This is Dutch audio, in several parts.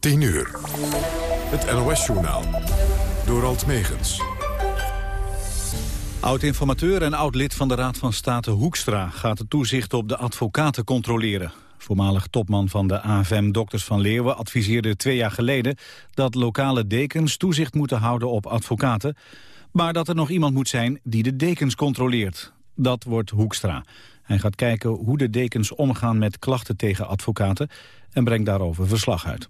10 uur. Het NOS-journaal. Door Alt Megens. Oud-informateur en oud-lid van de Raad van State Hoekstra... gaat het toezicht op de advocaten controleren. Voormalig topman van de AFM Dokters van Leeuwen adviseerde twee jaar geleden... dat lokale dekens toezicht moeten houden op advocaten... maar dat er nog iemand moet zijn die de dekens controleert. Dat wordt Hoekstra. Hij gaat kijken hoe de dekens omgaan met klachten tegen advocaten... en brengt daarover verslag uit.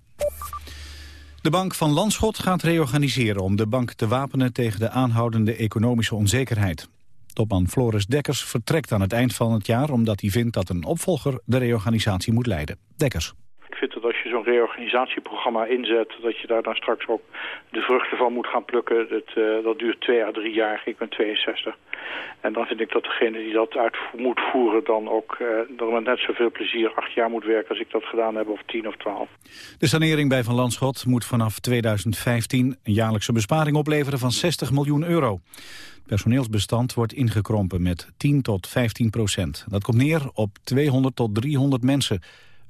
De Bank van Landschot gaat reorganiseren om de bank te wapenen tegen de aanhoudende economische onzekerheid. Topman Floris Dekkers vertrekt aan het eind van het jaar omdat hij vindt dat een opvolger de reorganisatie moet leiden. Dekkers. Ik vind dat als je zo'n reorganisatieprogramma inzet, dat je daar dan straks ook de vruchten van moet gaan plukken. Dat, uh, dat duurt twee à drie jaar. Ik ben 62. En dan vind ik dat degene die dat uit moet voeren dan ook uh, met net zoveel plezier acht jaar moet werken als ik dat gedaan heb of tien of twaalf. De sanering bij Van Landschot moet vanaf 2015 een jaarlijkse besparing opleveren van 60 miljoen euro. Personeelsbestand wordt ingekrompen met 10 tot 15 procent. Dat komt neer op 200 tot 300 mensen,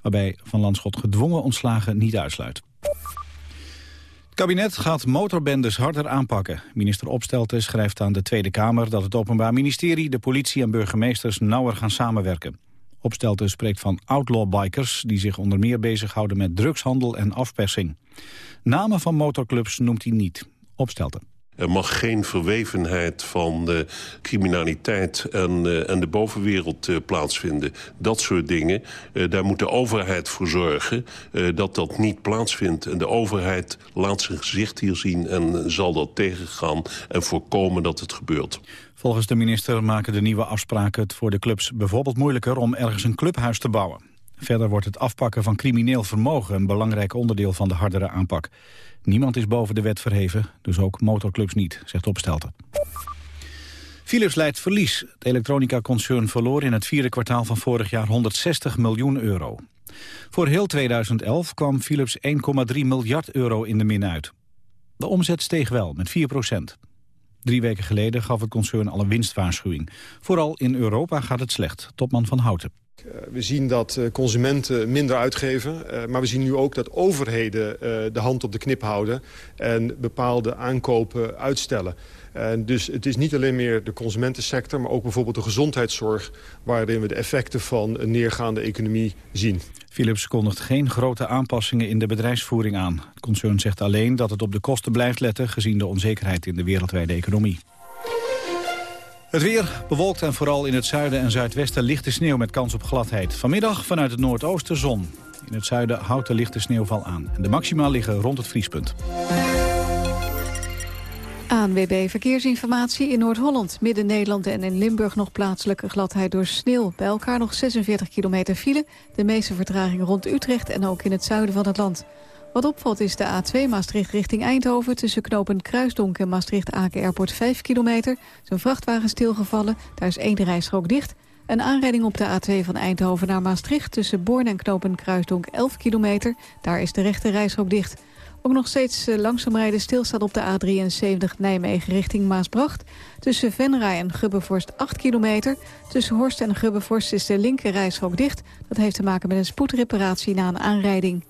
waarbij Van Landschot gedwongen ontslagen niet uitsluit. Het kabinet gaat motorbendes harder aanpakken. Minister Opstelten schrijft aan de Tweede Kamer dat het Openbaar Ministerie, de politie en burgemeesters nauwer gaan samenwerken. Opstelten spreekt van outlaw-bikers die zich onder meer bezighouden met drugshandel en afpersing. Namen van motorclubs noemt hij niet. Opstelten. Er mag geen verwevenheid van de criminaliteit en, uh, en de bovenwereld uh, plaatsvinden. Dat soort dingen. Uh, daar moet de overheid voor zorgen dat dat niet plaatsvindt. En de overheid laat zijn gezicht hier zien en zal dat tegengaan... en voorkomen dat het gebeurt. Volgens de minister maken de nieuwe afspraken het voor de clubs bijvoorbeeld moeilijker... om ergens een clubhuis te bouwen. Verder wordt het afpakken van crimineel vermogen een belangrijk onderdeel van de hardere aanpak. Niemand is boven de wet verheven, dus ook motorclubs niet, zegt Opstelten. Philips leidt verlies. Het elektronica-concern verloor in het vierde kwartaal van vorig jaar 160 miljoen euro. Voor heel 2011 kwam Philips 1,3 miljard euro in de min uit. De omzet steeg wel, met 4 procent. Drie weken geleden gaf het concern al een winstwaarschuwing. Vooral in Europa gaat het slecht, topman van Houten. Eh, we zien dat eh, consumenten minder uitgeven. Eh, maar we zien nu ook dat overheden de hand op de knip houden... en bepaalde aankopen uitstellen. En dus het is niet alleen meer de consumentensector... maar ook bijvoorbeeld de gezondheidszorg... waarin we de effecten van een neergaande economie zien. Philips kondigt geen grote aanpassingen in de bedrijfsvoering aan. Het concern zegt alleen dat het op de kosten blijft letten... gezien de onzekerheid in de wereldwijde economie. Het weer bewolkt en vooral in het zuiden en zuidwesten lichte sneeuw met kans op gladheid. Vanmiddag vanuit het noordoosten zon. In het zuiden houdt de lichte sneeuwval aan. En de maxima liggen rond het vriespunt. ANWB Verkeersinformatie in Noord-Holland, Midden-Nederland en in Limburg nog plaatselijke gladheid door sneeuw. Bij elkaar nog 46 kilometer file, de meeste vertraging rond Utrecht en ook in het zuiden van het land. Wat opvalt is de A2 Maastricht richting Eindhoven... tussen knopen Kruisdonk en Maastricht-Aken Airport 5 kilometer. Zo'n vrachtwagen stilgevallen, daar is één rijstrook dicht. Een aanrijding op de A2 van Eindhoven naar Maastricht... tussen Born en knopen Kruisdonk 11 kilometer. Daar is de rechte rijstrook dicht. Ook nog steeds eh, langzaam rijden stilstaat op de A73 Nijmegen richting Maasbracht. Tussen Venray en Gubbevorst 8 kilometer. Tussen Horst en Gubbevorst is de linker rijstrook dicht. Dat heeft te maken met een spoedreparatie na een aanrijding.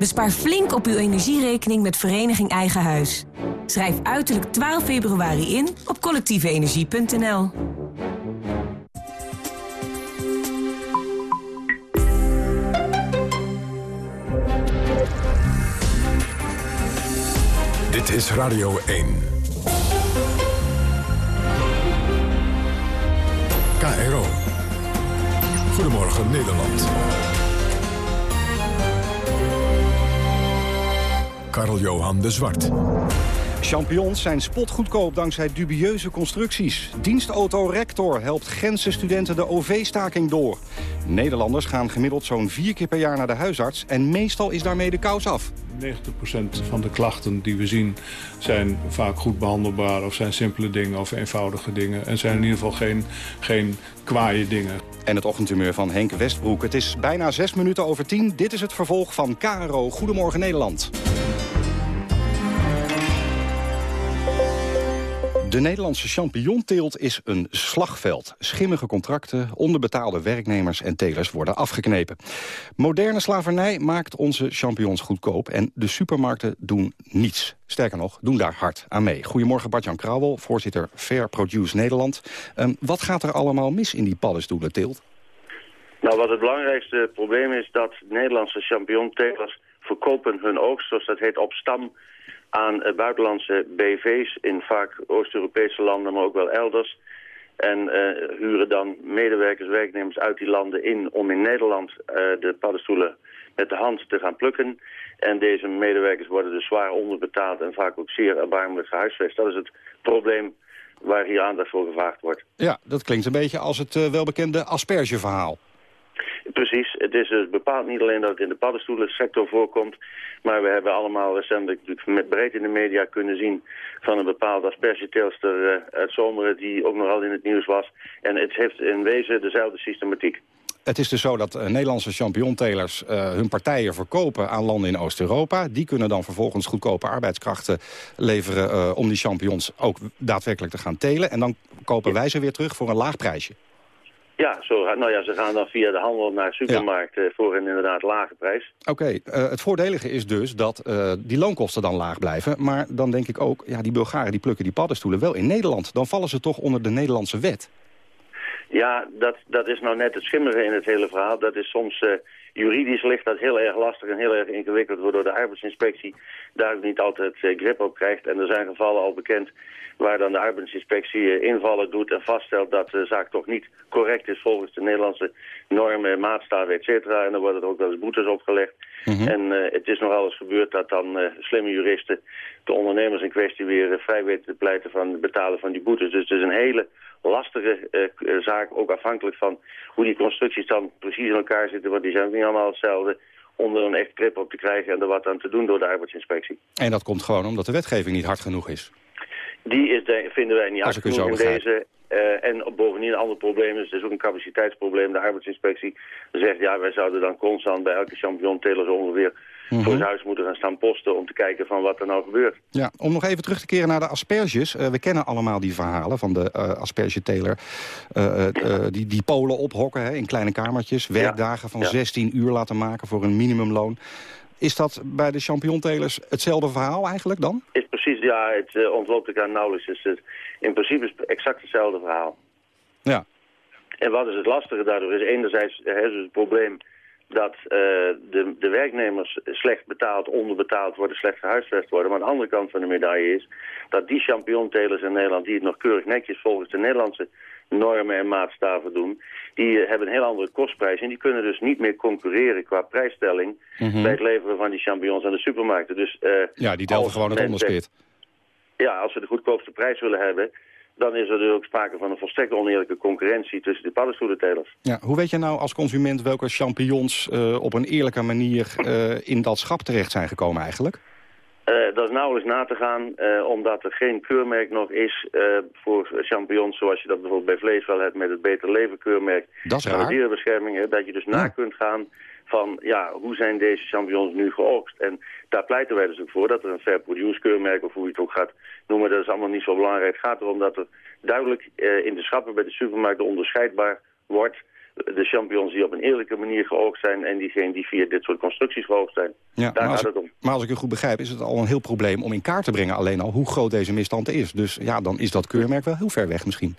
Bespaar flink op uw energierekening met Vereniging Eigen Huis. Schrijf uiterlijk 12 februari in op collectieveenergie.nl. Dit is Radio 1. KRO. Goedemorgen Nederland. Karl-Johan de Zwart. Champions zijn spotgoedkoop dankzij dubieuze constructies. Dienstauto Rector helpt Gentse studenten de OV-staking door. Nederlanders gaan gemiddeld zo'n vier keer per jaar naar de huisarts... en meestal is daarmee de kous af. 90% van de klachten die we zien zijn vaak goed behandelbaar... of zijn simpele dingen of eenvoudige dingen. En zijn in ieder geval geen, geen kwaaie dingen. En het ochtendhumeur van Henk Westbroek. Het is bijna zes minuten over tien. Dit is het vervolg van KRO Goedemorgen Nederland. De Nederlandse champignonteelt is een slagveld. Schimmige contracten, onderbetaalde werknemers en telers worden afgeknepen. Moderne slavernij maakt onze champignons goedkoop... en de supermarkten doen niets. Sterker nog, doen daar hard aan mee. Goedemorgen Bart-Jan Krauwel, voorzitter Fair Produce Nederland. Um, wat gaat er allemaal mis in die paddenstoelenteelt? Nou, wat het belangrijkste probleem is... dat Nederlandse champignontelers verkopen hun oogst, zoals dat heet, op stam aan uh, buitenlandse BV's in vaak Oost-Europese landen, maar ook wel elders. En uh, huren dan medewerkers, werknemers uit die landen in om in Nederland uh, de paddenstoelen met de hand te gaan plukken. En deze medewerkers worden dus zwaar onderbetaald en vaak ook zeer erbarmelijk gehuisvest. Dat is het probleem waar hier aandacht voor gevraagd wordt. Ja, dat klinkt een beetje als het welbekende aspergeverhaal. Precies. Het is dus bepaald niet alleen dat het in de paddenstoelensector voorkomt. Maar we hebben allemaal recentelijk met breed in de media kunnen zien... van een bepaalde aspergeteelster uh, uit Zomeren die ook nogal in het nieuws was. En het heeft in wezen dezelfde systematiek. Het is dus zo dat uh, Nederlandse champignontelers uh, hun partijen verkopen aan landen in Oost-Europa. Die kunnen dan vervolgens goedkope arbeidskrachten leveren uh, om die champignons ook daadwerkelijk te gaan telen. En dan kopen wij ze weer terug voor een laag prijsje. Ja, zo, nou ja, ze gaan dan via de handel naar de supermarkt ja. voor een inderdaad lage prijs. Oké, okay, uh, het voordelige is dus dat uh, die loonkosten dan laag blijven. Maar dan denk ik ook, ja, die Bulgaren die plukken die paddenstoelen wel in Nederland. Dan vallen ze toch onder de Nederlandse wet. Ja, dat, dat is nou net het schimmige in het hele verhaal. Dat is soms... Uh, juridisch ligt dat heel erg lastig en heel erg ingewikkeld... waardoor de arbeidsinspectie daar niet altijd grip op krijgt. En er zijn gevallen al bekend waar dan de arbeidsinspectie invallen doet en vaststelt dat de zaak toch niet correct is volgens de Nederlandse normen, maatstaven, et cetera. En dan worden er ook wel eens boetes opgelegd. Mm -hmm. En uh, het is nog alles gebeurd dat dan uh, slimme juristen de ondernemers in kwestie weer uh, vrij weten te pleiten van het betalen van die boetes. Dus het is een hele lastige zaak, ook afhankelijk van hoe die constructies dan precies in elkaar zitten, want die zijn niet allemaal hetzelfde onder een echt grip op te krijgen en er wat aan te doen door de arbeidsinspectie. En dat komt gewoon omdat de wetgeving niet hard genoeg is? Die is de, vinden wij niet genoeg in deze. Uh, en bovendien een ander probleem is, is ook een capaciteitsprobleem. De arbeidsinspectie zegt, ja, wij zouden dan constant bij elke champignonteler zo ongeveer mm -hmm. voor het huis moeten gaan staan posten om te kijken van wat er nou gebeurt. Ja, om nog even terug te keren naar de asperges. Uh, we kennen allemaal die verhalen van de uh, aspergeteler. die, die polen ophokken hè, in kleine kamertjes. Werkdagen van ja. 16 uur laten maken voor een minimumloon. Is dat bij de champignontelers hetzelfde verhaal eigenlijk dan? Is precies, ja, het uh, ontloopt elkaar nauwelijks. Is het, in principe is het exact hetzelfde verhaal. Ja. En wat is het lastige daardoor? Is enerzijds hè, is het probleem dat uh, de, de werknemers slecht betaald, onderbetaald worden, slecht gehuisvest worden. Maar aan de andere kant van de medaille is dat die champignontelers in Nederland, die het nog keurig netjes volgens de Nederlandse normen en maatstaven doen, die uh, hebben een heel andere kostprijs. En die kunnen dus niet meer concurreren qua prijsstelling mm -hmm. bij het leveren van die champignons aan de supermarkten. Dus, uh, ja, die delven gewoon het onderspit. Ja, als we de goedkoopste prijs willen hebben, dan is er dus ook sprake van een volstrekt oneerlijke concurrentie tussen de paddenstoelentelers. Ja, hoe weet je nou als consument welke champignons uh, op een eerlijke manier in dat schap terecht zijn gekomen eigenlijk? Uh, dat is nauwelijks na te gaan, uh, omdat er geen keurmerk nog is uh, voor champignons... zoals je dat bijvoorbeeld bij vlees wel hebt met het Beter Leven keurmerk. Dat is raar. Dierenbescherming, hè, dat je dus ja. na kunt gaan van ja, hoe zijn deze champignons nu geoogst. En daar pleiten wij dus ook voor dat er een fair produce keurmerk... of hoe je het ook gaat noemen, dat is allemaal niet zo belangrijk. Het gaat erom dat er duidelijk in de schappen bij de supermarkten onderscheidbaar wordt de champignons die op een eerlijke manier geoogst zijn... en diegenen die via dit soort constructies geoogst zijn. Ja, Daar gaat het om. Maar als ik u goed begrijp, is het al een heel probleem om in kaart te brengen... alleen al hoe groot deze misstand is. Dus ja, dan is dat keurmerk wel heel ver weg misschien.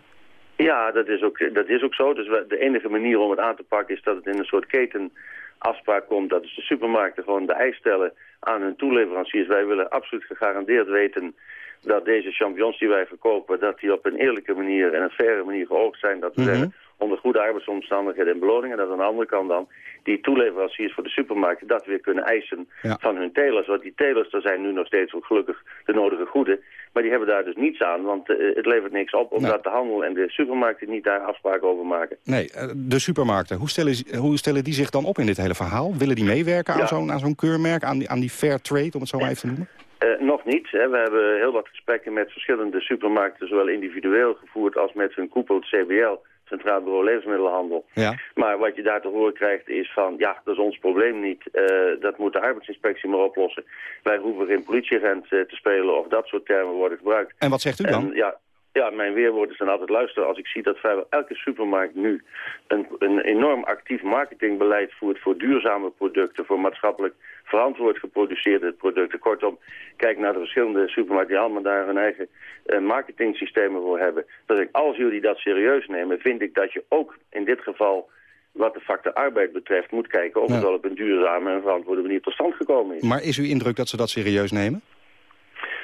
Ja, dat is ook, dat is ook zo. Dus de enige manier om het aan te pakken is dat het in een soort ketenafspraak komt. Dat dus de supermarkten gewoon de eis stellen aan hun toeleveranciers. Wij willen absoluut gegarandeerd weten dat deze champignons die wij verkopen... dat die op een eerlijke manier en een faire manier geoogst zijn. Dat we zeggen, onder goede arbeidsomstandigheden en beloningen. Dat aan de andere kant dan die toeleveranciers voor de supermarkten dat weer kunnen eisen van hun telers. Want die telers, er zijn nu nog steeds ook gelukkig de nodige goede. Maar die hebben daar dus niets aan, want uh, het levert niks op... omdat de handel en de supermarkten niet daar afspraken over maken. Nee, uh, de supermarkten, hoe stellen, hoe stellen die zich dan op in dit hele verhaal? Willen die meewerken aan zo'n zo'n keurmerk, aan die, aan die fair trade, om het zo maar even te noemen? Uh, nog niet. Hè. We hebben heel wat gesprekken met verschillende supermarkten... zowel individueel gevoerd als met hun koepel, CBL... Centraal Bureau Levensmiddelenhandel. Ja. Maar wat je daar te horen krijgt is van... ja, dat is ons probleem niet. Uh, dat moet de arbeidsinspectie maar oplossen. Wij hoeven geen politieagent uh, te spelen... of dat soort termen worden gebruikt. En wat zegt u dan? En, ja, ja, mijn weerwoord is dan altijd luisteren. Als ik zie dat vrijwel elke supermarkt nu een, een enorm actief marketingbeleid voert voor duurzame producten, voor maatschappelijk verantwoord geproduceerde producten. Kortom, kijk naar de verschillende supermarkten die allemaal daar hun eigen uh, marketingsystemen voor hebben. Dat ik, als jullie dat serieus nemen, vind ik dat je ook in dit geval wat de factor arbeid betreft moet kijken of Ja. het wel op een duurzame en verantwoorde manier tot stand gekomen is. Maar is uw indruk dat ze dat serieus nemen?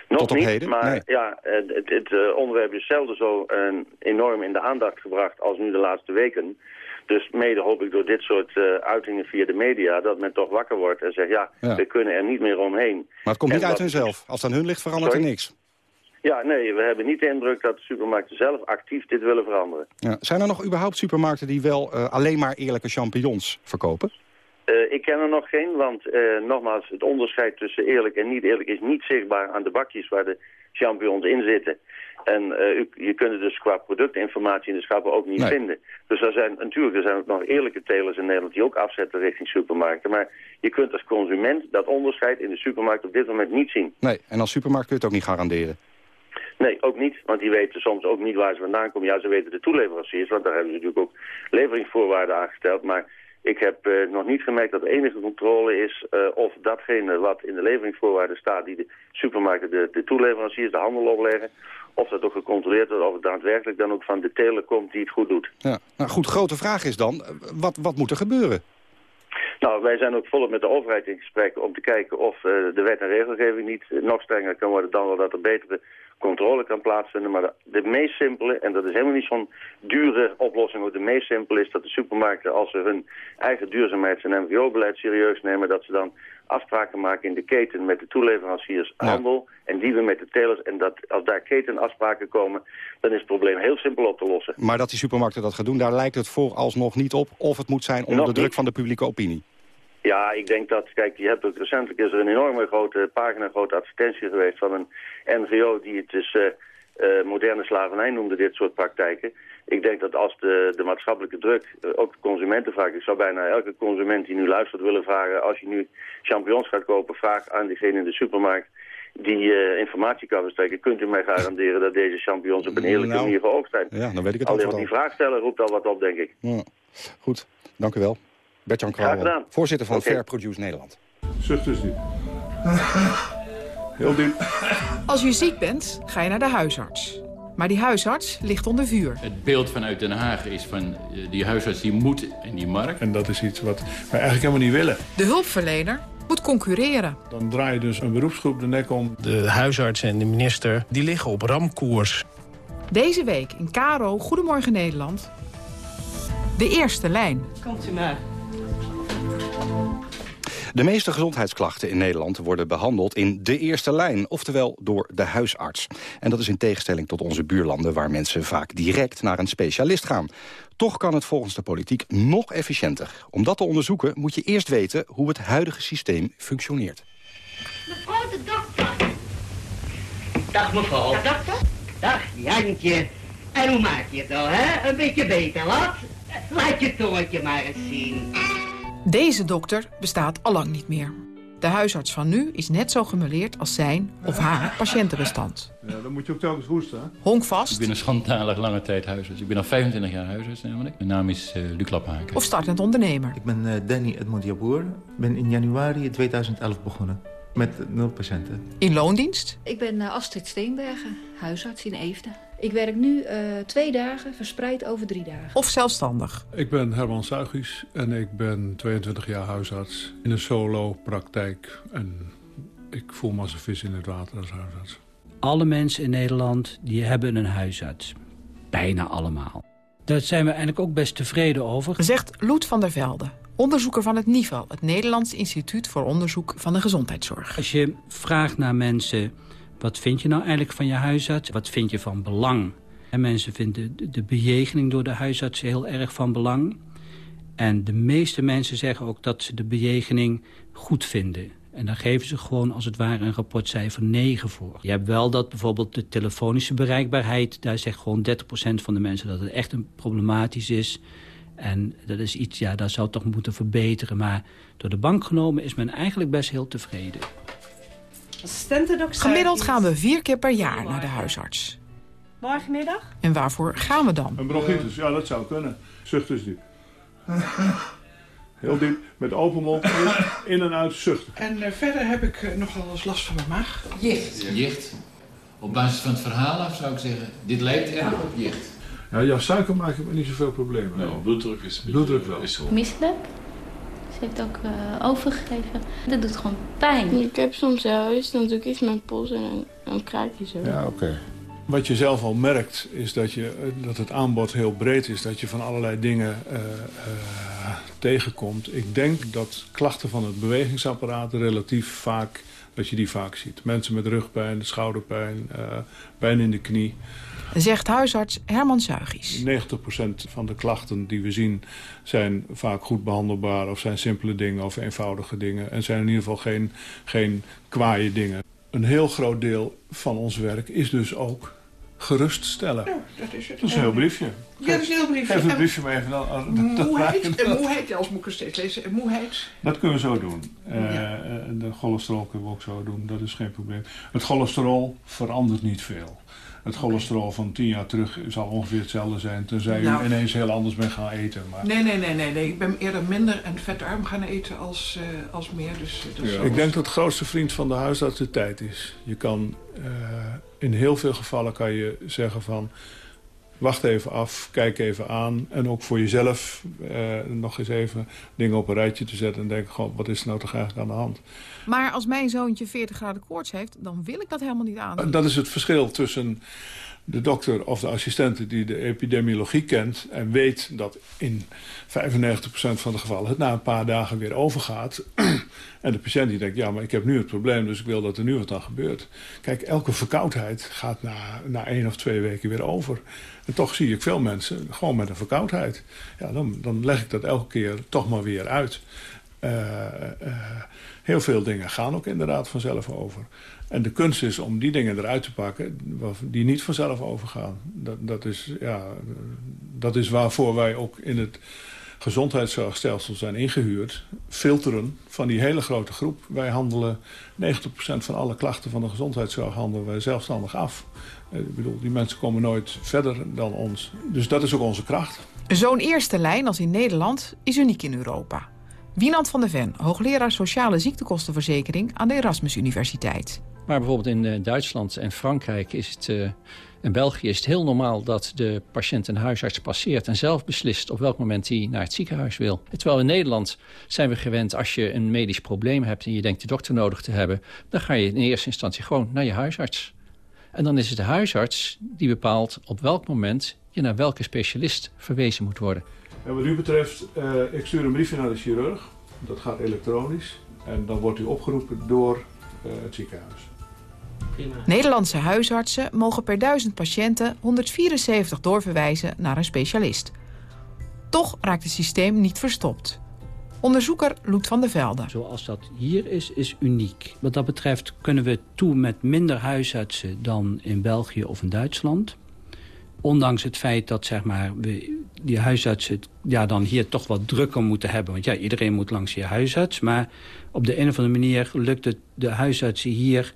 Nog Tot op niet, heden? maar Nee. ja, het, het eh, onderwerp is zelden zo eh, enorm in de aandacht gebracht als nu de laatste weken. Dus mede hoop ik door dit soort eh, uitingen via de media dat men toch wakker wordt en zegt ja, Ja. we kunnen er niet meer omheen. Maar het komt En niet uit hunzelf. Als het aan hun ligt, verandert er niks. Ja, nee, we hebben niet de indruk dat de supermarkten zelf actief dit willen veranderen. Ja. Zijn er nog überhaupt supermarkten die wel alleen maar eerlijke champignons verkopen? Eh, ik ken er nog geen, want eh, nogmaals, het onderscheid tussen eerlijk en niet eerlijk is niet zichtbaar aan de bakjes waar de champignons in zitten. En eh, u, je kunt het dus qua productinformatie in de schappen ook niet Nee. vinden. Dus er zijn natuurlijk er zijn ook nog eerlijke telers in Nederland die ook afzetten richting supermarkten. Maar je kunt als consument dat onderscheid in de supermarkt op dit moment niet zien. Nee, en als supermarkt kun je het ook niet garanderen. Nee, ook niet. Want die weten soms ook niet waar ze vandaan komen. Ja, ze weten de toeleveranciers, want daar hebben ze natuurlijk ook leveringsvoorwaarden aangesteld. Maar ik heb eh, nog niet gemerkt dat de enige controle is eh, of datgene wat in de leveringsvoorwaarden staat, die de supermarkten, de, de toeleveranciers, de handel opleggen, of dat ook gecontroleerd wordt, of het daadwerkelijk dan ook van de teler komt die het goed doet. Ja. Nou goed, grote vraag is dan, wat, wat moet er gebeuren? Nou, wij zijn ook volop met de overheid in gesprek om te kijken of eh, de wet en regelgeving niet nog strenger kan worden dan wel dat er betere controle kan plaatsvinden. Maar de, de meest simpele, en dat is helemaal niet zo'n dure oplossing, ook de meest simpele is dat de supermarkten, als ze hun eigen duurzaamheids- en MVO-beleid serieus nemen, dat ze dan afspraken maken in de keten met de toeleveranciers Ja. handel en die we met de telers. En dat als daar ketenafspraken komen, dan is het probleem heel simpel op te lossen. Maar dat die supermarkten dat gaan doen, daar lijkt het vooralsnog niet op. Of het moet zijn onder Nog de druk niet. van de publieke opinie. Ja, ik denk dat, kijk, je hebt ook recentelijk is er een enorme grote pagina, grote advertentie geweest van een NGO die het dus eh, eh, moderne slavernij noemde, dit soort praktijken. Ik denk dat als de, de maatschappelijke druk, eh, ook de consumenten vraagt, ik zou bijna elke consument die nu luistert willen vragen, als je nu champignons gaat kopen, vraag aan diegene in de supermarkt die informatie kan verstrekken. Kunt u mij garanderen dat deze champignons op een eerlijke Nou, manier geoogst zijn? Ja, dan weet ik het Alleen al. die vraag stellen roept al wat op, denk ik. Ja. Goed, dank u wel. Bert-Jan Krauwel, voorzitter van. Fair Produce Nederland. Zucht dus niet. Heel diep. Als je ziek bent, ga je naar de huisarts. Maar die huisarts ligt onder vuur. Het beeld vanuit Den Haag is van eh, die huisarts die moet in die markt. En dat is iets wat wij eigenlijk helemaal niet willen. De hulpverlener moet concurreren. Dan draai je dus een beroepsgroep de nek om. De huisarts en de minister die liggen op ramkoers. Deze week in Caro Goedemorgen Nederland. De eerste lijn. Komt u maar. De meeste gezondheidsklachten in Nederland worden behandeld in de eerste lijn, oftewel door de huisarts. En dat is in tegenstelling tot onze buurlanden waar mensen vaak direct naar een specialist gaan. Toch kan het volgens de politiek nog efficiënter. Om dat te onderzoeken moet je eerst weten hoe het huidige systeem functioneert. Mevrouw de dokter. Dag mevrouw. Dag dokter. Dag Jantje. En hoe maak je het nou, hè? Een beetje beter, wat? Laat je tongetje maar eens zien. Deze dokter bestaat allang niet meer. De huisarts van nu is net zo gemeleerd als zijn of haar patiëntenbestand. Ja, dan moet je ook telkens hoesten. hè? Ik Honkvast ben een schandalig lange tijd huisarts. Ik ben al 25 jaar huisarts namelijk. Mijn naam is eh Luc Laphaken. of startend ondernemer. Ik ben eh, Danny Edmond Jaboer. Ik ben in januari 2011 begonnen. Met nul patiënten. In loondienst Ik ben eh, Astrid Steenbergen, huisarts in Eefde. Ik werk nu uh, twee dagen, verspreid over drie dagen. Of zelfstandig. Ik ben Herman Suigies en ik ben 22 jaar huisarts in een solo-praktijk. En ik voel me als een vis in het water als huisarts. Alle mensen in Nederland die hebben een huisarts. Bijna allemaal. Daar zijn we eigenlijk ook best tevreden over. Zegt Loet van der Velde, onderzoeker van het NIVAL... het Nederlands Instituut voor Onderzoek van de Gezondheidszorg. Als je vraagt naar mensen wat vind je nou eigenlijk van je huisarts? Wat vind je van belang? En mensen vinden de bejegening door de huisarts heel erg van belang. En de meeste mensen zeggen ook dat ze de bejegening goed vinden. En dan geven ze gewoon als het ware een rapportcijfer 9 voor. Je hebt wel dat bijvoorbeeld de telefonische bereikbaarheid... daar zegt gewoon 30% van de mensen dat het echt een problematisch is. En dat is iets, ja, dat zou toch moeten verbeteren. Maar door de bank genomen is men eigenlijk best heel tevreden. Gemiddeld gaan we vier keer per jaar naar de huisarts. Morgenmiddag? En waarvoor gaan we dan? Een bronchitis, ja dat zou kunnen. Zucht is diep. Heel diep, met open mond, in en uit zuchten. En uh, verder heb ik uh, nogal eens last van mijn maag. Jicht. Jicht. Op basis van het verhaal af zou ik zeggen, dit lijkt erg op jicht. Ja, jouw suiker maakt me niet zoveel problemen. Nee, bloeddruk is Bloeddruk wel. Is Misselijk. Ze heeft ook uh, overgegeven. Dat doet gewoon pijn. Ik heb soms huis, dan doe ik iets met mijn pols en dan, dan kraak je zo. Ja, oké. Okay. Wat je zelf al merkt, is dat, je, dat het aanbod heel breed is. Dat je van allerlei dingen uh, uh, tegenkomt. Ik denk dat klachten van het bewegingsapparaat relatief vaak... dat je die vaak ziet. Mensen met rugpijn, schouderpijn, pijn in de knie zegt huisarts Herman Zuigies. 90% van de klachten die we zien zijn vaak goed behandelbaar... of zijn simpele dingen of eenvoudige dingen. En zijn in ieder geval geen, geen kwaaie dingen. Een heel groot deel van ons werk is dus ook geruststellen. Ja, dat is het. Dat is een heel briefje. Ja, dat is een heel briefje. Geef een briefje maar even. Dan, moeheid, en moeheid, als moet ik er steeds lezen. Moeheid. Dat kunnen we zo doen. Uh, de cholesterol kunnen we ook zo doen. Dat is geen probleem. Het cholesterol verandert niet veel. Het cholesterol van tien jaar terug zal ongeveer hetzelfde zijn... tenzij nou, u ineens heel anders bent gaan eten. Maar... Nee, nee, nee, nee, nee. Ik ben eerder minder en vetarm gaan eten als, uh, als meer. Dus, dus ja. Ik denk dat de grootste vriend van de huisarts de tijd is. Je kan, uh, in heel veel gevallen kan je zeggen van... wacht even af, kijk even aan. En ook voor jezelf uh, nog eens even dingen op een rijtje te zetten... en denken, goh, wat is er nou toch eigenlijk aan de hand? Maar als mijn zoontje 40 graden koorts heeft, dan wil ik dat helemaal niet aan. Dat is het verschil tussen de dokter of de assistente die de epidemiologie kent... en weet dat in 95% van de gevallen het na een paar dagen weer overgaat. en de patiënt die denkt, ja, maar ik heb nu het probleem... dus ik wil dat er nu wat aan gebeurt. Kijk, elke verkoudheid gaat na, na één of twee weken weer over. En toch zie ik veel mensen gewoon met een verkoudheid. Ja, dan, dan leg ik dat elke keer toch maar weer uit. Uh, uh, heel veel dingen gaan ook inderdaad vanzelf over. En de kunst is om die dingen eruit te pakken die niet vanzelf overgaan. Dat, dat, is, ja, dat is waarvoor wij ook in het gezondheidszorgstelsel zijn ingehuurd. Filteren van die hele grote groep. Wij handelen 90% van alle klachten van de gezondheidszorg handelen wij zelfstandig af. Ik bedoel, die mensen komen nooit verder dan ons. Dus dat is ook onze kracht. Zo'n eerste lijn als in Nederland is uniek in Europa. Wienand van der Ven, hoogleraar sociale ziektekostenverzekering aan de Erasmus Universiteit. Maar bijvoorbeeld in uh, Duitsland en Frankrijk is het, uh, en België is het heel normaal dat de patiënt een huisarts passeert en zelf beslist op welk moment hij naar het ziekenhuis wil. Terwijl in Nederland zijn we gewend als je een medisch probleem hebt en je denkt de dokter nodig te hebben, dan ga je in eerste instantie gewoon naar je huisarts. En dan is het de huisarts die bepaalt op welk moment je naar welke specialist verwezen moet worden. En wat u betreft, uh, ik stuur een briefje naar de chirurg. Dat gaat elektronisch. En dan wordt u opgeroepen door het ziekenhuis. Prima. Nederlandse huisartsen mogen per duizend patiënten 174 doorverwijzen naar een specialist. Toch raakt het systeem niet verstopt. Onderzoeker Loet van der Velde. Zoals dat hier is, is uniek. Wat dat betreft kunnen we toe met minder huisartsen dan in België of in Duitsland. Ondanks het feit dat zeg maar, we die huisartsen ja, dan hier toch wat drukker moeten hebben. Want ja, iedereen moet langs je huisarts. Maar op de een of andere manier lukt het de huisartsen hier...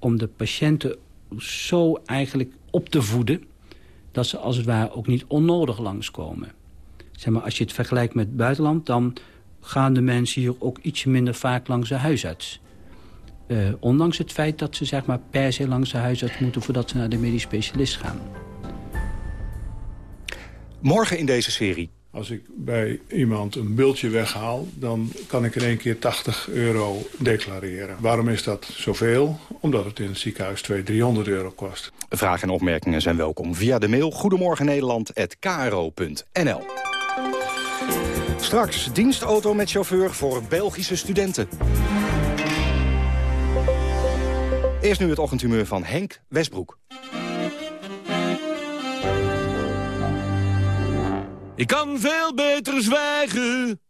om de patiënten zo eigenlijk op te voeden... dat ze als het ware ook niet onnodig langskomen. Zeg maar, als je het vergelijkt met het buitenland... dan gaan de mensen hier ook iets minder vaak langs de huisarts. Uh, ondanks het feit dat ze zeg maar, per se langs de huisarts moeten... voordat ze naar de medisch specialist gaan. Morgen in deze serie. Als ik bij iemand een bultje weghaal, dan kan ik in één keer 80 euro declareren. Waarom is dat zoveel? Omdat het in het ziekenhuis 200, 300 euro kost. Vragen en opmerkingen zijn welkom via de mail Goedemorgen Nederland@kro.nl. Straks dienstauto met chauffeur voor Belgische studenten. Eerst nu het ochtendhumeur van Henk Westbroek. Ik kan veel beter zwijgen.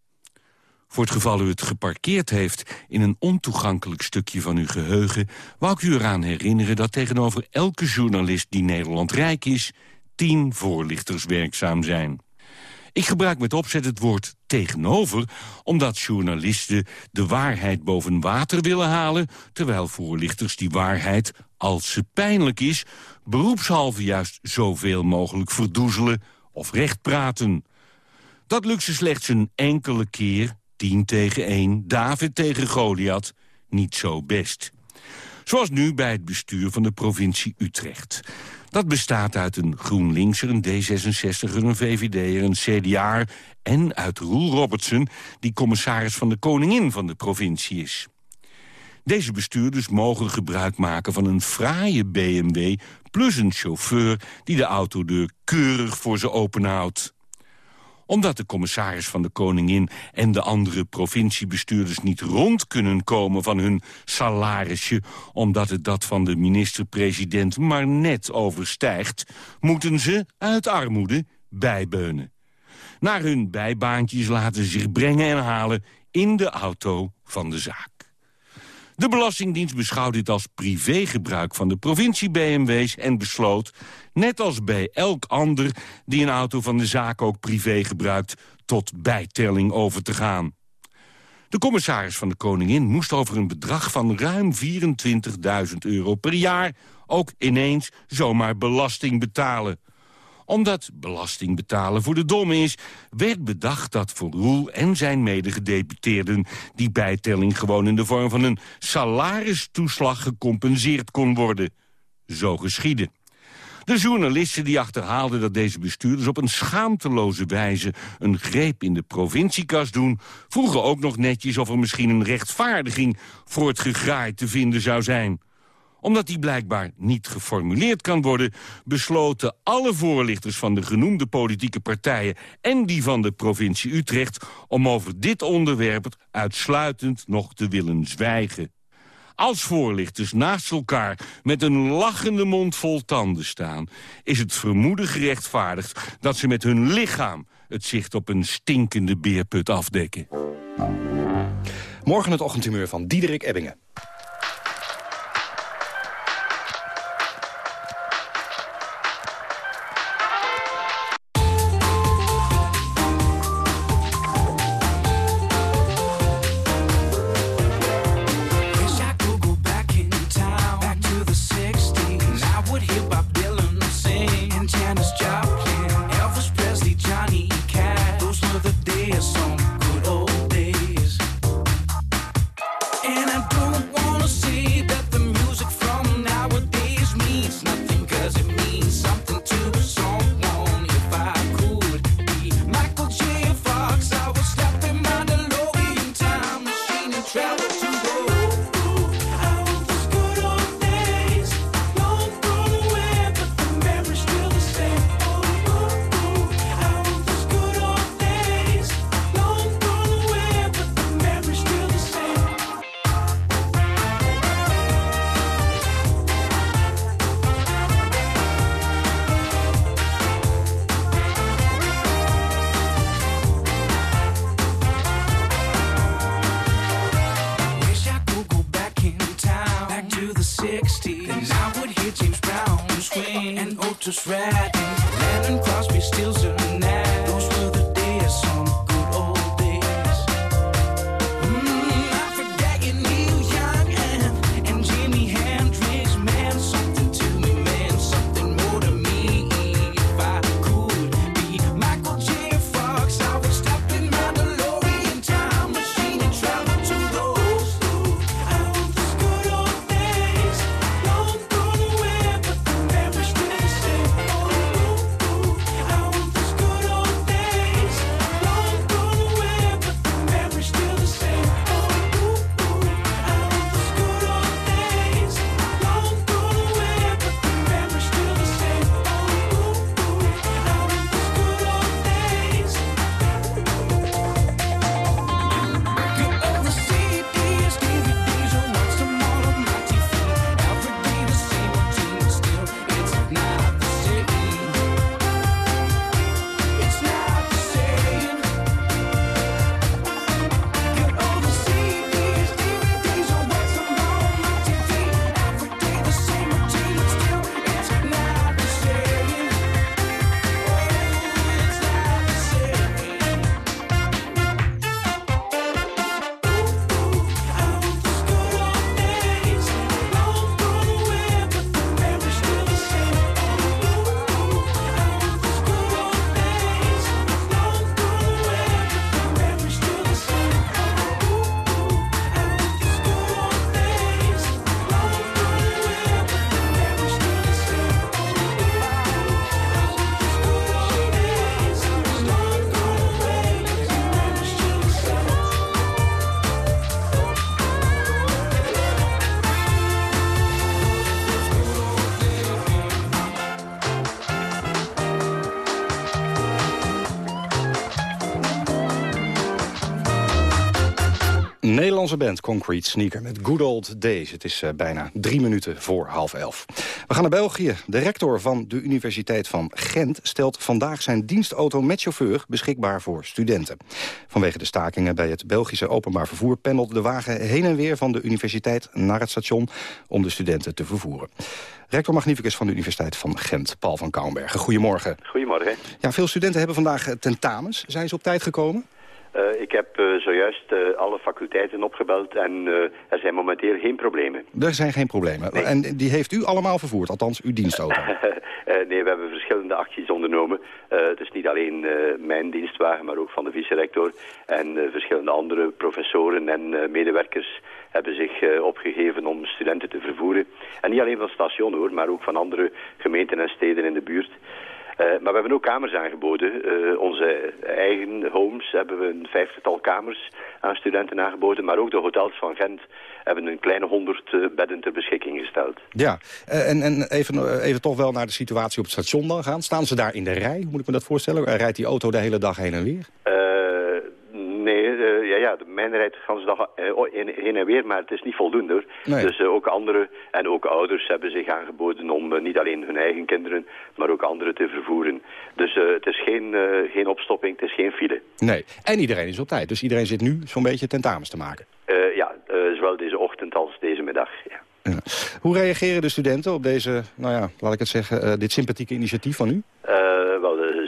Voor het geval u het geparkeerd heeft in een ontoegankelijk stukje van uw geheugen... wou ik u eraan herinneren dat tegenover elke journalist die Nederland rijk is... tien voorlichters werkzaam zijn. Ik gebruik met opzet het woord tegenover... omdat journalisten de waarheid boven water willen halen... terwijl voorlichters die waarheid, als ze pijnlijk is... beroepshalve juist zoveel mogelijk verdoezelen of recht praten. Dat lukt ze slechts een enkele keer, 10 tegen 1, David tegen Goliath, niet zo best. Zoals nu bij het bestuur van de provincie Utrecht. Dat bestaat uit een GroenLinkser, een D66er, een VVD'er, een CDA en uit Roel Robertson, die commissaris van de koningin van de provincie is. Deze bestuurders mogen gebruik maken van een fraaie BMW... plus een chauffeur die de autodeur keurig voor ze openhoudt omdat de commissaris van de Koningin en de andere provinciebestuurders niet rond kunnen komen van hun salarisje, omdat het dat van de minister-president maar net overstijgt, moeten ze uit armoede bijbeunen. Naar hun bijbaantjes laten zich brengen en halen in de auto van de zaak. De Belastingdienst beschouwt dit als privégebruik van de provincie BMW's en besloot, net als bij elk ander die een auto van de zaak ook privé gebruikt, tot bijtelling over te gaan. De commissaris van de Koningin moest over een bedrag van ruim 24.000 euro per jaar ook ineens zomaar belasting betalen omdat belasting betalen voor de domme is... werd bedacht dat voor Roel en zijn medegedeputeerden... die bijtelling gewoon in de vorm van een salaristoeslag gecompenseerd kon worden. Zo geschiedde. De journalisten die achterhaalden dat deze bestuurders op een schaamteloze wijze een greep in de provinciekas doen, vroegen ook nog netjes of er misschien een rechtvaardiging voor het gegraai te vinden zou zijn omdat die blijkbaar niet geformuleerd kan worden... besloten alle voorlichters van de genoemde politieke partijen... en die van de provincie Utrecht... om over dit onderwerp uitsluitend nog te willen zwijgen. Als voorlichters naast elkaar met een lachende mond vol tanden staan... is het vermoeden gerechtvaardigd dat ze met hun lichaam... het zicht op een stinkende beerput afdekken. Morgen het ochtendhumeur van Diederik Ebbingen. Latin. Lennon Crosby, Stills and Nash. Nederlandse band Concrete Sneaker met Good Old Days. Het is uh, bijna drie minuten voor half elf. We gaan naar België. De rector van de Universiteit van Gent stelt vandaag zijn dienstauto met chauffeur beschikbaar voor studenten. Vanwege de stakingen bij het Belgische openbaar vervoer pendelt de wagen heen en weer van de universiteit naar het station om de studenten te vervoeren. Rector Magnificus van de Universiteit van Gent, Paul van Kouwenbergen. Goedemorgen. Goedemorgen. Ja, veel studenten hebben vandaag eh, tentamens. Zijn ze op tijd gekomen? Uh, ik heb uh, zojuist uh, alle faculteiten opgebeld en er zijn momenteel geen problemen. Er zijn geen problemen. Nee. En die heeft u allemaal vervoerd, althans uw dienstauto? nee, we hebben verschillende acties ondernomen. het is niet alleen mijn dienstwagen, maar ook van de vice-rector. En verschillende andere professoren en medewerkers hebben zich opgegeven om studenten te vervoeren. En niet alleen van het station hoor, maar ook van andere gemeenten en steden in de buurt. Uh, maar we hebben ook kamers aangeboden. Uh, onze eigen homes hebben we een vijftigtal kamers aan studenten aangeboden. Maar ook de hotels van Gent hebben een kleine honderd uh, bedden ter beschikking gesteld. Ja, en, en even, even toch wel naar de situatie op het station dan gaan. Staan ze daar in de rij? Hoe moet ik me dat voorstellen? Rijdt die auto de hele dag heen en weer? Ja, ja, mijn rijdt de hele dag heen en weer, maar het is niet voldoende. Nee. Dus uh, ook anderen en ook ouders hebben zich aangeboden om uh, niet alleen hun eigen kinderen, maar ook anderen te vervoeren. Dus het is geen, geen opstopping, het is geen file. Nee, en iedereen is op tijd. Dus iedereen zit nu zo'n beetje tentamens te maken. ja, zowel deze ochtend als deze middag, ja. ja. Hoe reageren de studenten op deze, nou ja, laat ik het zeggen, dit sympathieke initiatief van u?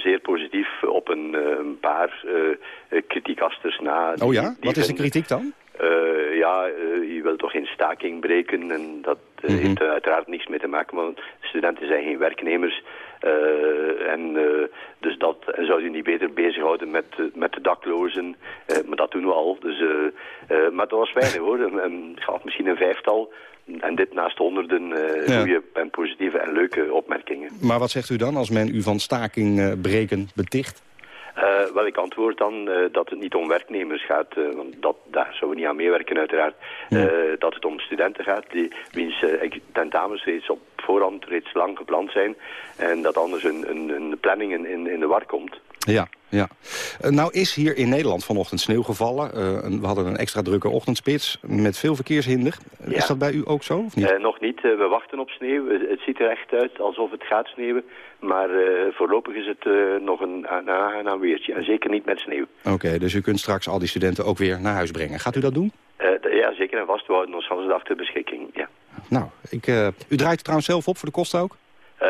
Zeer positief op een, een paar kritiekasters na. Oh ja? Wat is de kritiek dan? Uh, ja, uh, je wilt toch geen staking breken en dat uh, mm -hmm. heeft uiteraard niets mee te maken, want studenten zijn geen werknemers. en dus dat en zou je niet beter bezighouden met, met de daklozen, maar dat doen we al. Dus, maar dat was weinig hoor, een, een, misschien een vijftal. En dit naast honderden ja. goede en positieve en leuke opmerkingen. Maar wat zegt u dan als men u van staking breken beticht? Uh, wel, ik antwoord dan uh, dat het niet om werknemers gaat, uh, want dat, daar zouden we niet aan meewerken uiteraard. Ja. dat het om studenten gaat, die, wiens tentamens reeds op voorhand reeds lang gepland zijn. En dat anders een, een, een planning in, in, in de war komt. Ja, ja. Uh, nou is hier in Nederland vanochtend sneeuw gevallen. Uh, we hadden een extra drukke ochtendspits met veel verkeershinder. Ja. Is dat bij u ook zo? Of niet? Uh, nog niet. we wachten op sneeuw. het ziet er echt uit alsof het gaat sneeuwen. Maar voorlopig is het nog een aangenaam weertje. En zeker niet met sneeuw. Oké, okay, dus u kunt straks al die studenten ook weer naar huis brengen. Gaat u dat doen? ja, zeker en vast. We houden ons van de dag ter beschikking. Ja. Nou, ik, u draait het trouwens zelf op voor de kosten ook?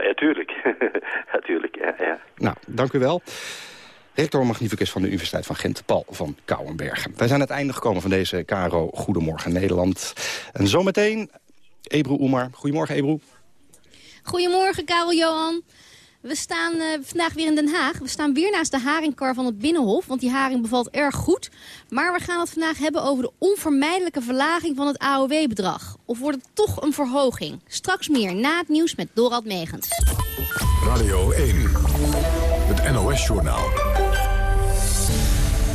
Ja, tuurlijk. natuurlijk, ja, ja. Nou, dank u wel. Rector Magnificus van de Universiteit van Gent, Paul van Kouwenbergen. Wij zijn aan het einde gekomen van deze KRO Goedemorgen Nederland. En zometeen Ebru Oemar. Goedemorgen, Ebru. Goedemorgen, Karel Johan. We staan uh, vandaag weer in Den Haag. We staan weer naast de haringkar van het Binnenhof, want die haring bevalt erg goed. Maar we gaan het vandaag hebben over de onvermijdelijke verlaging van het AOW-bedrag. Of wordt het toch een verhoging? Straks meer na het nieuws met Dorald Megens. Radio 1, het NOS-journaal.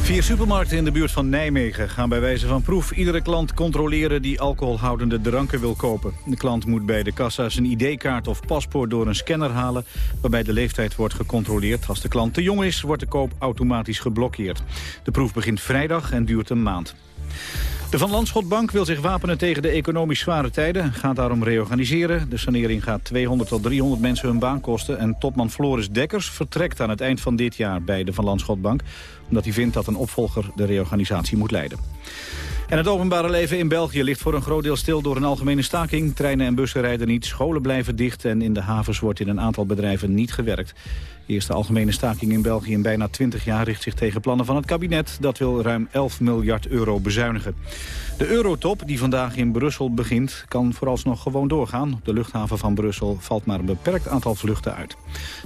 Vier supermarkten in de buurt van Nijmegen gaan bij wijze van proef iedere klant controleren die alcoholhoudende dranken wil kopen. De klant moet bij de kassa zijn ID-kaart of paspoort door een scanner halen, waarbij de leeftijd wordt gecontroleerd. Als de klant te jong is, wordt de koop automatisch geblokkeerd. De proef begint vrijdag en duurt een maand. De Van Landschotbank wil zich wapenen tegen de economisch zware tijden. en Gaat daarom reorganiseren. De sanering gaat 200 tot 300 mensen hun baan kosten. En topman Floris Dekkers vertrekt aan het eind van dit jaar bij de Van Landschotbank. Omdat hij vindt dat een opvolger de reorganisatie moet leiden. En het openbare leven in België ligt voor een groot deel stil door een algemene staking. Treinen en bussen rijden niet, scholen blijven dicht en in de havens wordt in een aantal bedrijven niet gewerkt. De eerste algemene staking in België in bijna 20 jaar richt zich tegen plannen van het kabinet. Dat wil ruim 11 miljard euro bezuinigen. De eurotop, die vandaag in Brussel begint, kan vooralsnog gewoon doorgaan. Op de luchthaven van Brussel valt maar een beperkt aantal vluchten uit.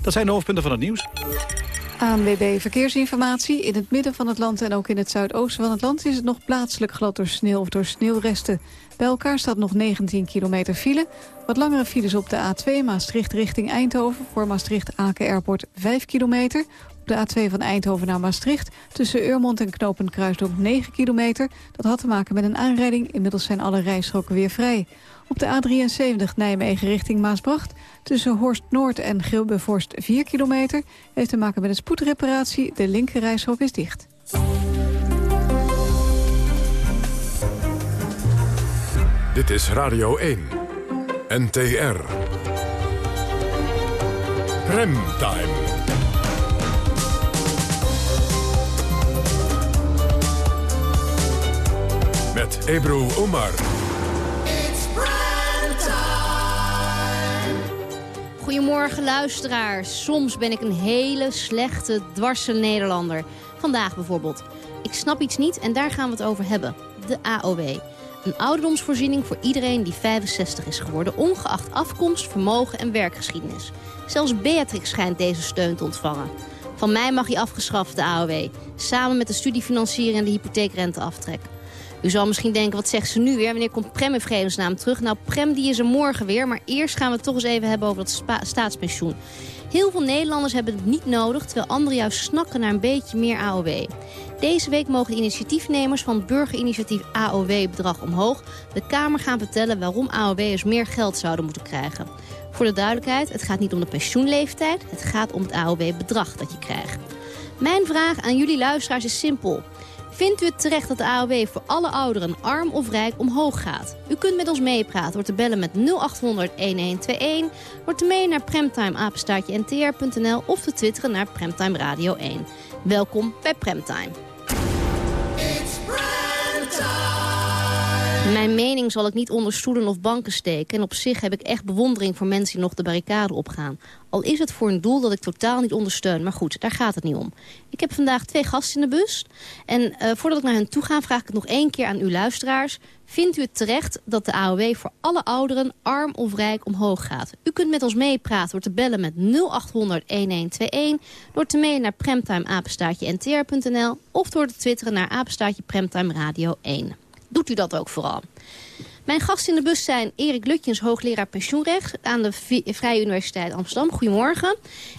Dat zijn de hoofdpunten van het nieuws. ANWB Verkeersinformatie. In het midden van het land en ook in het zuidoosten van het land... is het nog plaatselijk glad door sneeuw of door sneeuwresten. Bij elkaar staat nog 19 kilometer file. Wat langere files op de A2 Maastricht richting Eindhoven... voor Maastricht-Aken Airport 5 kilometer. Op de A2 van Eindhoven naar Maastricht... tussen Urmond en Knopen Kruisdorp 9 kilometer. Dat had te maken met een aanrijding. Inmiddels zijn alle rijstroken weer vrij. Op de A73 Nijmegen richting Maasbracht... tussen Horst Noord en Gilbevorst 4 kilometer... heeft te maken met een spoedreparatie. De linkerrijstrook is dicht. Dit is Radio 1. NTR. Premtime. Met Ebru Omar. Goedemorgen luisteraars. Soms ben ik een hele slechte, dwarse Nederlander. Vandaag bijvoorbeeld. Ik snap iets niet en daar gaan we het over hebben. De AOW. Een ouderdomsvoorziening voor iedereen die 65 is geworden... ongeacht afkomst, vermogen en werkgeschiedenis. Zelfs Beatrix schijnt deze steun te ontvangen. Van mij mag hij afgeschaft, de AOW. Samen met de studiefinanciering en de hypotheekrenteaftrek. U zal misschien denken, wat zegt ze nu weer? Wanneer komt Prem in vredesnaam terug? Nou, Prem die is er morgen weer. Maar eerst gaan we het toch eens even hebben over dat staatspensioen. Heel veel Nederlanders hebben het niet nodig... terwijl anderen juist snakken naar een beetje meer AOW. Deze week mogen de initiatiefnemers van het burgerinitiatief AOW-bedrag omhoog... de Kamer gaan vertellen waarom AOW'ers meer geld zouden moeten krijgen. Voor de duidelijkheid, het gaat niet om de pensioenleeftijd... het gaat om het AOW-bedrag dat je krijgt. Mijn vraag aan jullie luisteraars is simpel. Vindt u het terecht dat de AOW voor alle ouderen, arm of rijk, omhoog gaat? U kunt met ons meepraten door te bellen met 0800 1121, door te mailen naar premtimeapenstaartje-ntr.nl of te twitteren naar Premtime Radio 1. Welkom bij Premtime. time. Mijn mening zal ik niet onder stoelen of banken steken. En op zich heb ik echt bewondering voor mensen die nog de barricade opgaan. Al is het voor een doel dat ik totaal niet ondersteun. Maar goed, daar gaat het niet om. Ik heb vandaag twee gasten in de bus. En uh, voordat ik naar hen toe ga, vraag ik het nog één keer aan uw luisteraars. Vindt u het terecht dat de AOW voor alle ouderen, arm of rijk, omhoog gaat? U kunt met ons meepraten door te bellen met 0800-1121... door te mailen naar premtimeapenstaatje-ntr.nl... of door te twitteren naar apenstaatje Premtime Radio 1 doet u dat ook vooral. Mijn gasten in de bus zijn Erik Lutjens, hoogleraar pensioenrecht aan de Vrije Universiteit Amsterdam. Goedemorgen.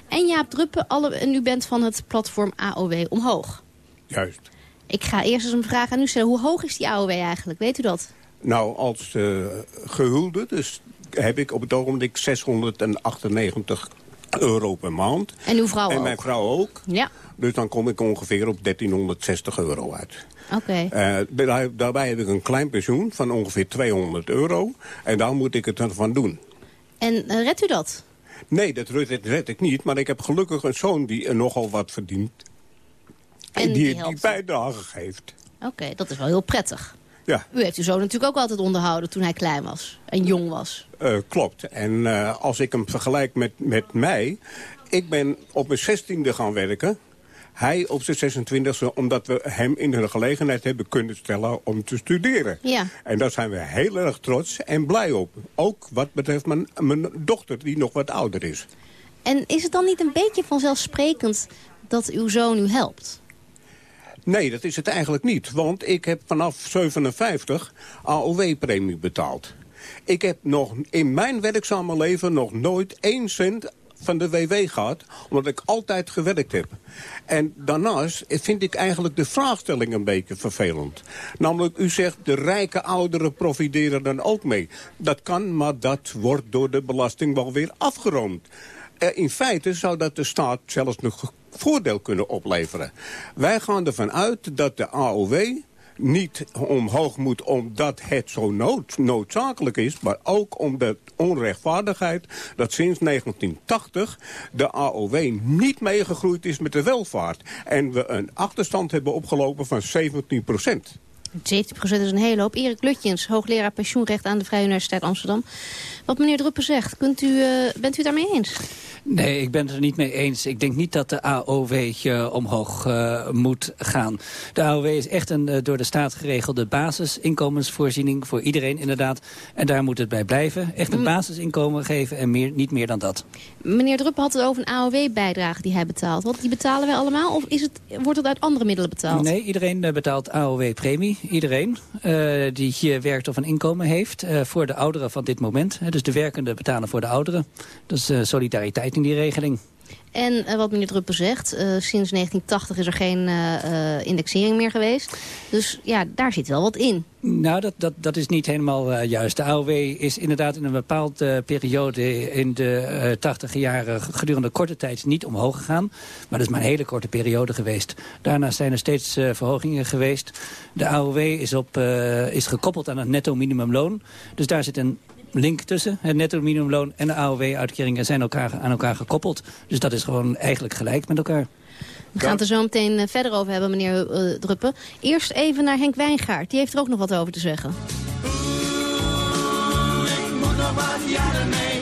En Jaap Druppen, alle, en u bent van het platform AOW Omhoog. Juist. Ik ga eerst eens een vraag aan u stellen. Hoe hoog is die AOW eigenlijk? Weet u dat? Nou, als uh, gehulde, dus heb ik op het ogenblik 698 euro per maand. En uw vrouw ook? En mijn vrouw ook. Ja. Dus dan kom ik ongeveer op 1360 euro uit. Oké. Okay. Uh, daarbij heb ik een klein pensioen van ongeveer 200 euro. En daar moet ik het ervan doen. En uh, redt u dat? Nee, dat red, red, ik niet. Maar ik heb gelukkig een zoon die er nogal wat verdient. En, en die, die, die bijdrage geeft. Oké, okay, dat is wel heel prettig. Ja. U heeft uw zoon natuurlijk ook altijd onderhouden toen hij klein was. En jong was. Uh, klopt. En als ik hem vergelijk met, met mij... Ik ben op mijn zestiende gaan werken. Hij op zijn 26e, omdat we hem in de gelegenheid hebben kunnen stellen om te studeren. Ja. En daar zijn we heel erg trots en blij op. Ook wat betreft mijn, mijn dochter, die nog wat ouder is. En is het dan niet een beetje vanzelfsprekend dat uw zoon u helpt? Nee, dat is het eigenlijk niet. Want ik heb vanaf 57 AOW-premie betaald. Ik heb nog in mijn werkzame leven nog nooit één cent van de WW gehad, omdat ik altijd gewerkt heb. En daarnaast vind ik eigenlijk de vraagstelling een beetje vervelend. Namelijk, u zegt de rijke ouderen profiteren dan ook mee. Dat kan, maar dat wordt door de belasting wel weer afgeroomd. In feite zou dat de staat zelfs nog voordeel kunnen opleveren. Wij gaan ervan uit dat de AOW niet omhoog moet omdat het zo nood, noodzakelijk is... maar ook om de onrechtvaardigheid dat sinds 1980 de AOW niet meegegroeid is met de welvaart. En we een achterstand hebben opgelopen van 17 procent. 17% is een hele hoop. Erik Lutjens, hoogleraar pensioenrecht aan de Vrije Universiteit Amsterdam. Wat meneer Druppen zegt, kunt u, uh, bent u daarmee eens? Nee, ik ben het er niet mee eens. Ik denk niet dat de AOW omhoog uh, moet gaan. De AOW is echt een uh, door de staat geregelde basisinkomensvoorziening voor iedereen inderdaad. En daar moet het bij blijven. Echt een basisinkomen geven en meer, niet meer dan dat. Meneer Druppen had het over een AOW-bijdrage die hij betaalt. Wat, die betalen wij allemaal of is het, wordt het uit andere middelen betaald? Nee, iedereen betaalt AOW-premie. Iedereen die hier werkt of een inkomen heeft. voor de ouderen van dit moment. Dus de werkenden betalen voor de ouderen. Dat is solidariteit in die regeling. En eh, wat meneer Druppen zegt, eh, sinds 1980 is er geen eh, indexering meer geweest. Dus ja, daar zit wel wat in. Nou, dat, dat, dat is niet helemaal juist. De AOW is inderdaad in een bepaalde periode in de 80 jaren gedurende korte tijd niet omhoog gegaan. Maar dat is maar een hele korte periode geweest. Daarna zijn er steeds verhogingen geweest. De AOW is, op, is gekoppeld aan het netto minimumloon. Dus daar zit een link tussen. Het netto minimumloon en de AOW-uitkeringen zijn elkaar, aan elkaar gekoppeld. Dus dat is gewoon eigenlijk gelijk met elkaar. We gaan het er zo meteen eh, verder over hebben, meneer eh, Druppen. Eerst even naar Henk Wijngaard. Die heeft er ook nog wat over te zeggen. Ik moet nog wat jaren mee.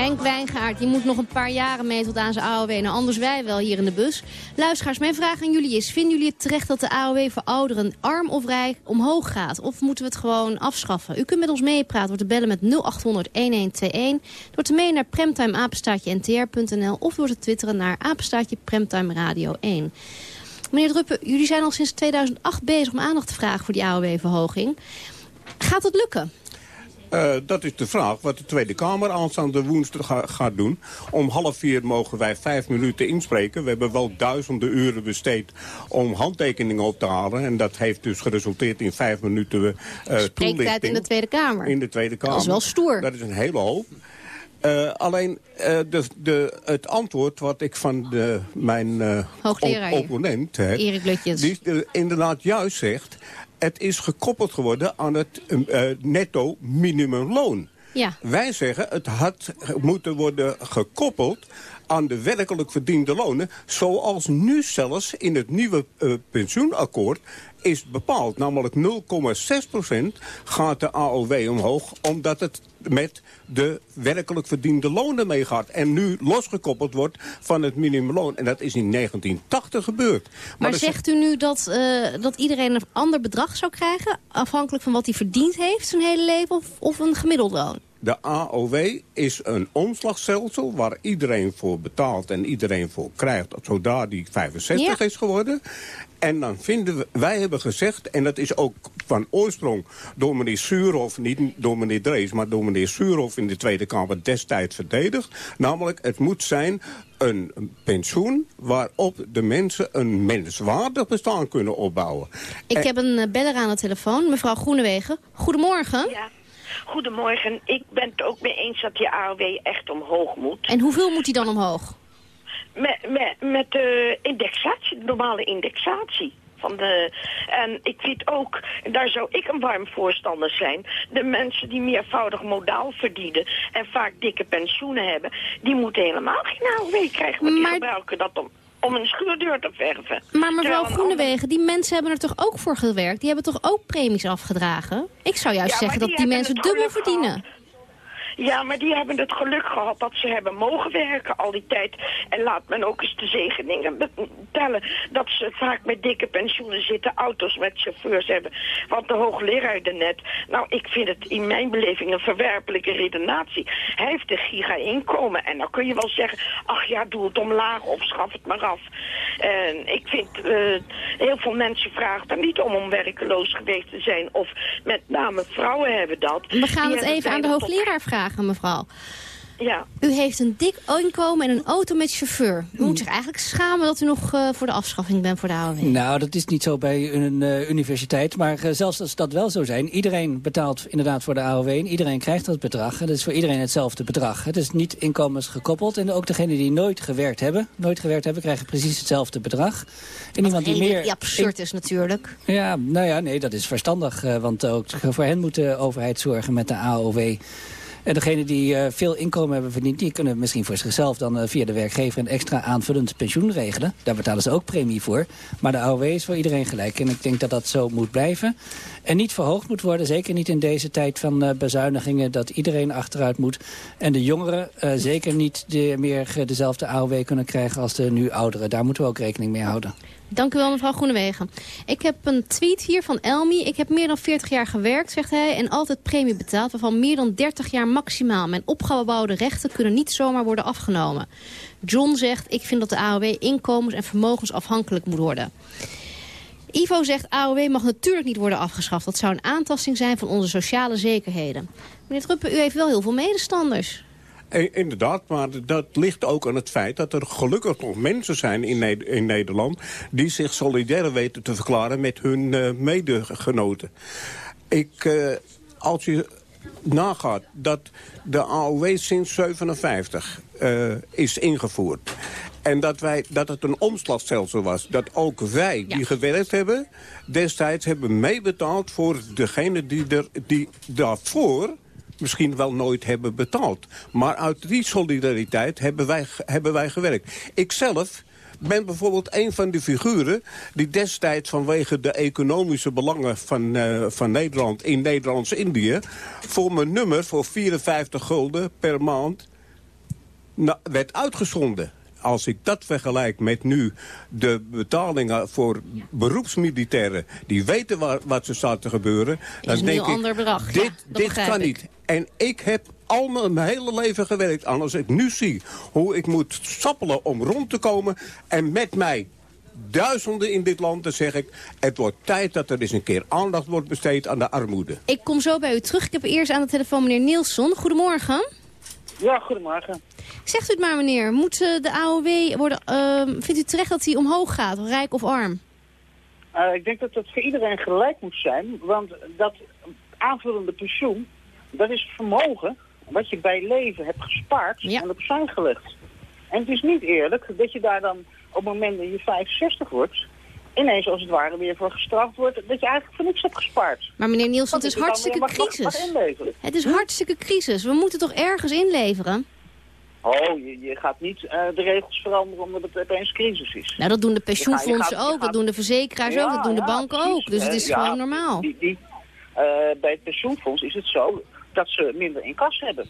Henk Wijngaard, die moet nog een paar jaren mee tot aan zijn AOW. Nou, anders wij wel hier in de bus. Luisteraars, mijn vraag aan jullie is... vinden jullie het terecht dat de AOW voor ouderen arm of rijk omhoog gaat? Of moeten we het gewoon afschaffen? U kunt met ons meepraten door te bellen met 0800-1121... door te mailen naar premtimeapenstaatje-ntr.nl... of door te twitteren naar apenstaatje Premtime Radio 1. Meneer Druppen, jullie zijn al sinds 2008 bezig om aandacht te vragen voor die AOW-verhoging. Gaat het lukken? Eh, dat is de vraag wat de Tweede Kamer aanstaande woensdag ga- gaat doen. Om half vier mogen wij vijf minuten inspreken. We hebben wel duizenden uren besteed om handtekeningen op te halen. En dat heeft dus geresulteerd in vijf minuten uh, Spreektijd toelichting. in de Tweede Kamer. In de Tweede Kamer. Dat is wel stoer. Dat is een hele hoop. Eh, alleen de, de, het antwoord wat ik van de, mijn Hoogleraar op- opponent heb... Erik Blutjens. die inderdaad juist zegt... het is gekoppeld geworden aan het eh, netto minimumloon. Ja. Wij zeggen het had moeten worden gekoppeld aan de werkelijk verdiende lonen... zoals nu zelfs in het nieuwe eh, pensioenakkoord is bepaald. Namelijk 0,6% gaat de AOW omhoog... omdat het met de werkelijk verdiende lonen meegaat. En nu losgekoppeld wordt van het minimumloon. En dat is in 1980 gebeurd. Maar, zegt u nu dat, eh, dat iedereen een ander bedrag zou krijgen... afhankelijk van wat hij verdiend heeft zijn hele leven of, of een gemiddeld loon? De AOW is een omslagstelsel waar iedereen voor betaalt en iedereen voor krijgt, zodra die 65 Ja. is geworden. En dan vinden we, wij hebben gezegd, en dat is ook van oorsprong door meneer Suurhoff, niet door meneer Drees, maar door meneer Suurhoff in de Tweede Kamer destijds verdedigd. Namelijk, het moet zijn een pensioen waarop de mensen een menswaardig bestaan kunnen opbouwen. Ik En- heb een eh, beller aan de telefoon, mevrouw Groenewegen. Goedemorgen. Ja, goedemorgen. Ik ben het ook mee eens dat die AOW echt omhoog moet. En hoeveel moet hij dan omhoog? Met, met, met de indexatie, de normale indexatie. Van de, en ik vind ook, daar zou ik een warm voorstander zijn... de mensen die meervoudig modaal verdienen en vaak dikke pensioenen hebben... die moeten helemaal geen AOW krijgen, want die gebruiken dat om, om een schuurdeur te verven. Maar mevrouw Groenewegen, die mensen hebben er toch ook voor gewerkt? Die hebben toch ook premies afgedragen? Ik zou juist Ja, zeggen dat die mensen dubbel verdienen. Ja, maar die hebben het geluk gehad dat ze hebben mogen werken al die tijd. En laat men ook eens de zegeningen tellen dat ze vaak met dikke pensioenen zitten, auto's met chauffeurs hebben. Want de hoogleraar net, nou ik vind het in mijn beleving een verwerpelijke redenatie. Hij heeft een giga-inkomen en dan kun je wel zeggen, ach ja, doe het omlaag of schaf het maar af. En ik vind, eh, heel veel mensen vragen daar niet om om werkeloos geweest te zijn. Of met name vrouwen hebben dat. We gaan Die het even aan de tot- hoogleraar vragen, mevrouw. Ja. U heeft een dik inkomen en een auto met chauffeur. U moet zich eigenlijk schamen dat u nog eh, voor de afschaffing bent voor de AOW. Nou, dat is niet zo bij een eh, universiteit. Maar eh, zelfs als dat wel zo zijn... iedereen betaalt inderdaad voor de AOW en iedereen krijgt dat bedrag. Het is voor iedereen hetzelfde bedrag. Het is niet inkomensgekoppeld. En ook degenen die nooit gewerkt hebben... nooit gewerkt hebben, krijgen precies hetzelfde bedrag. En iemand die meer... Ja, absurd is natuurlijk. Ja, nou ja, nee, dat is verstandig. want ook voor hen moet de overheid zorgen met de AOW. En degenen die eh, veel inkomen hebben verdiend... die kunnen misschien voor zichzelf dan eh, via de werkgever... een extra aanvullend pensioen regelen. Daar betalen ze ook premie voor. Maar de AOW is voor iedereen gelijk. En ik denk dat dat zo moet blijven. En niet verhoogd moet worden. Zeker niet in deze tijd van eh, bezuinigingen... dat iedereen achteruit moet. En de jongeren zeker niet de, meer dezelfde AOW kunnen krijgen... als de nu ouderen. Daar moeten we ook rekening mee houden. Dank u wel, mevrouw Groenewegen. Ik heb een tweet hier van Elmi. Ik heb meer dan 40 jaar gewerkt, zegt hij, en altijd premie betaald... waarvan meer dan 30 jaar maximaal. Mijn opgebouwde rechten kunnen niet zomaar worden afgenomen. John zegt, ik vind dat de AOW inkomens- en vermogensafhankelijk moet worden. Ivo zegt AOW mag natuurlijk niet worden afgeschaft. Dat zou een aantasting zijn van onze sociale zekerheden. Meneer Truppen, u heeft wel heel veel medestanders. Eh, Inderdaad, maar dat ligt ook aan het feit dat er gelukkig nog mensen zijn in, Ne- in Nederland... die zich solidair weten te verklaren met hun eh, medegenoten. Ik, eh, als je nagaat dat de AOW sinds 57 eh, is ingevoerd... en dat, wij, dat het een omslagstelsel was, dat ook wij die gewerkt hebben... destijds hebben meebetaald voor degene die, er, die daarvoor misschien wel nooit hebben betaald. Maar uit die solidariteit hebben wij, hebben wij gewerkt. Ikzelf ben bijvoorbeeld een van die figuren... die destijds vanwege de economische belangen van, eh, van Nederland... in Nederlands-Indië... voor mijn nummer voor 54 gulden per maand werd uitgezonden. Als ik dat vergelijk met nu de betalingen voor beroepsmilitairen... die weten waar, wat er staat te gebeuren... dan een denk heel ik, ander bedrag. Dit, dit kan ik. niet. En ik heb al mijn, mijn hele leven gewerkt. En als ik nu zie hoe ik moet sappelen om rond te komen... en met mij duizenden in dit land, dan zeg ik... het wordt tijd dat er eens een keer aandacht wordt besteed aan de armoede. Ik kom zo bij u terug. Ik heb eerst aan de telefoon meneer Nielsen. Goedemorgen. Ja, goedemorgen. Zegt u het maar meneer, moet eh, de AOW worden... eh, vindt u terecht dat die omhoog gaat, rijk of arm? Eh, ik denk dat dat voor iedereen gelijk moet zijn, want dat aanvullende pensioen, dat is vermogen wat je bij leven hebt gespaard en opzij gelegd. En het is niet eerlijk dat je daar dan op het moment dat je 65 wordt, ineens als het ware weer voor gestraft wordt, dat je eigenlijk voor niks hebt gespaard. Maar meneer Nielsen, het is hartstikke mag- crisis. mag. Het is hartstikke crisis. We moeten toch ergens inleveren? Oh, je, je gaat niet eh, de regels veranderen omdat het opeens crisis is. Nou, dat doen de pensioenfondsen gaat- ook, dat doen de verzekeraars Ja, ook, dat doen de ja, banken precies. ook. Dus het Eh, is ja, gewoon normaal. Die, die, eh, bij het pensioenfonds is het zo dat ze minder in kas hebben.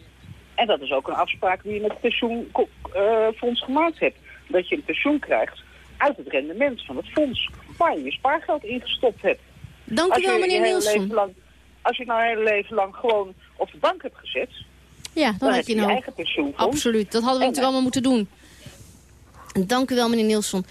En dat is ook een afspraak die je met het pensioenfonds gemaakt hebt. Dat je een pensioen krijgt uit het rendement van het fonds waar je je spaargeld in gestopt hebt. Dank u wel, meneer Nielsen. lang- Als je nou je hele leven lang gewoon op de bank hebt gezet, Ja, dan, heb je nou. eigen pensioenfonds. Absoluut, dat hadden we natuurlijk allemaal moeten doen. Dank u wel, meneer Nielsen.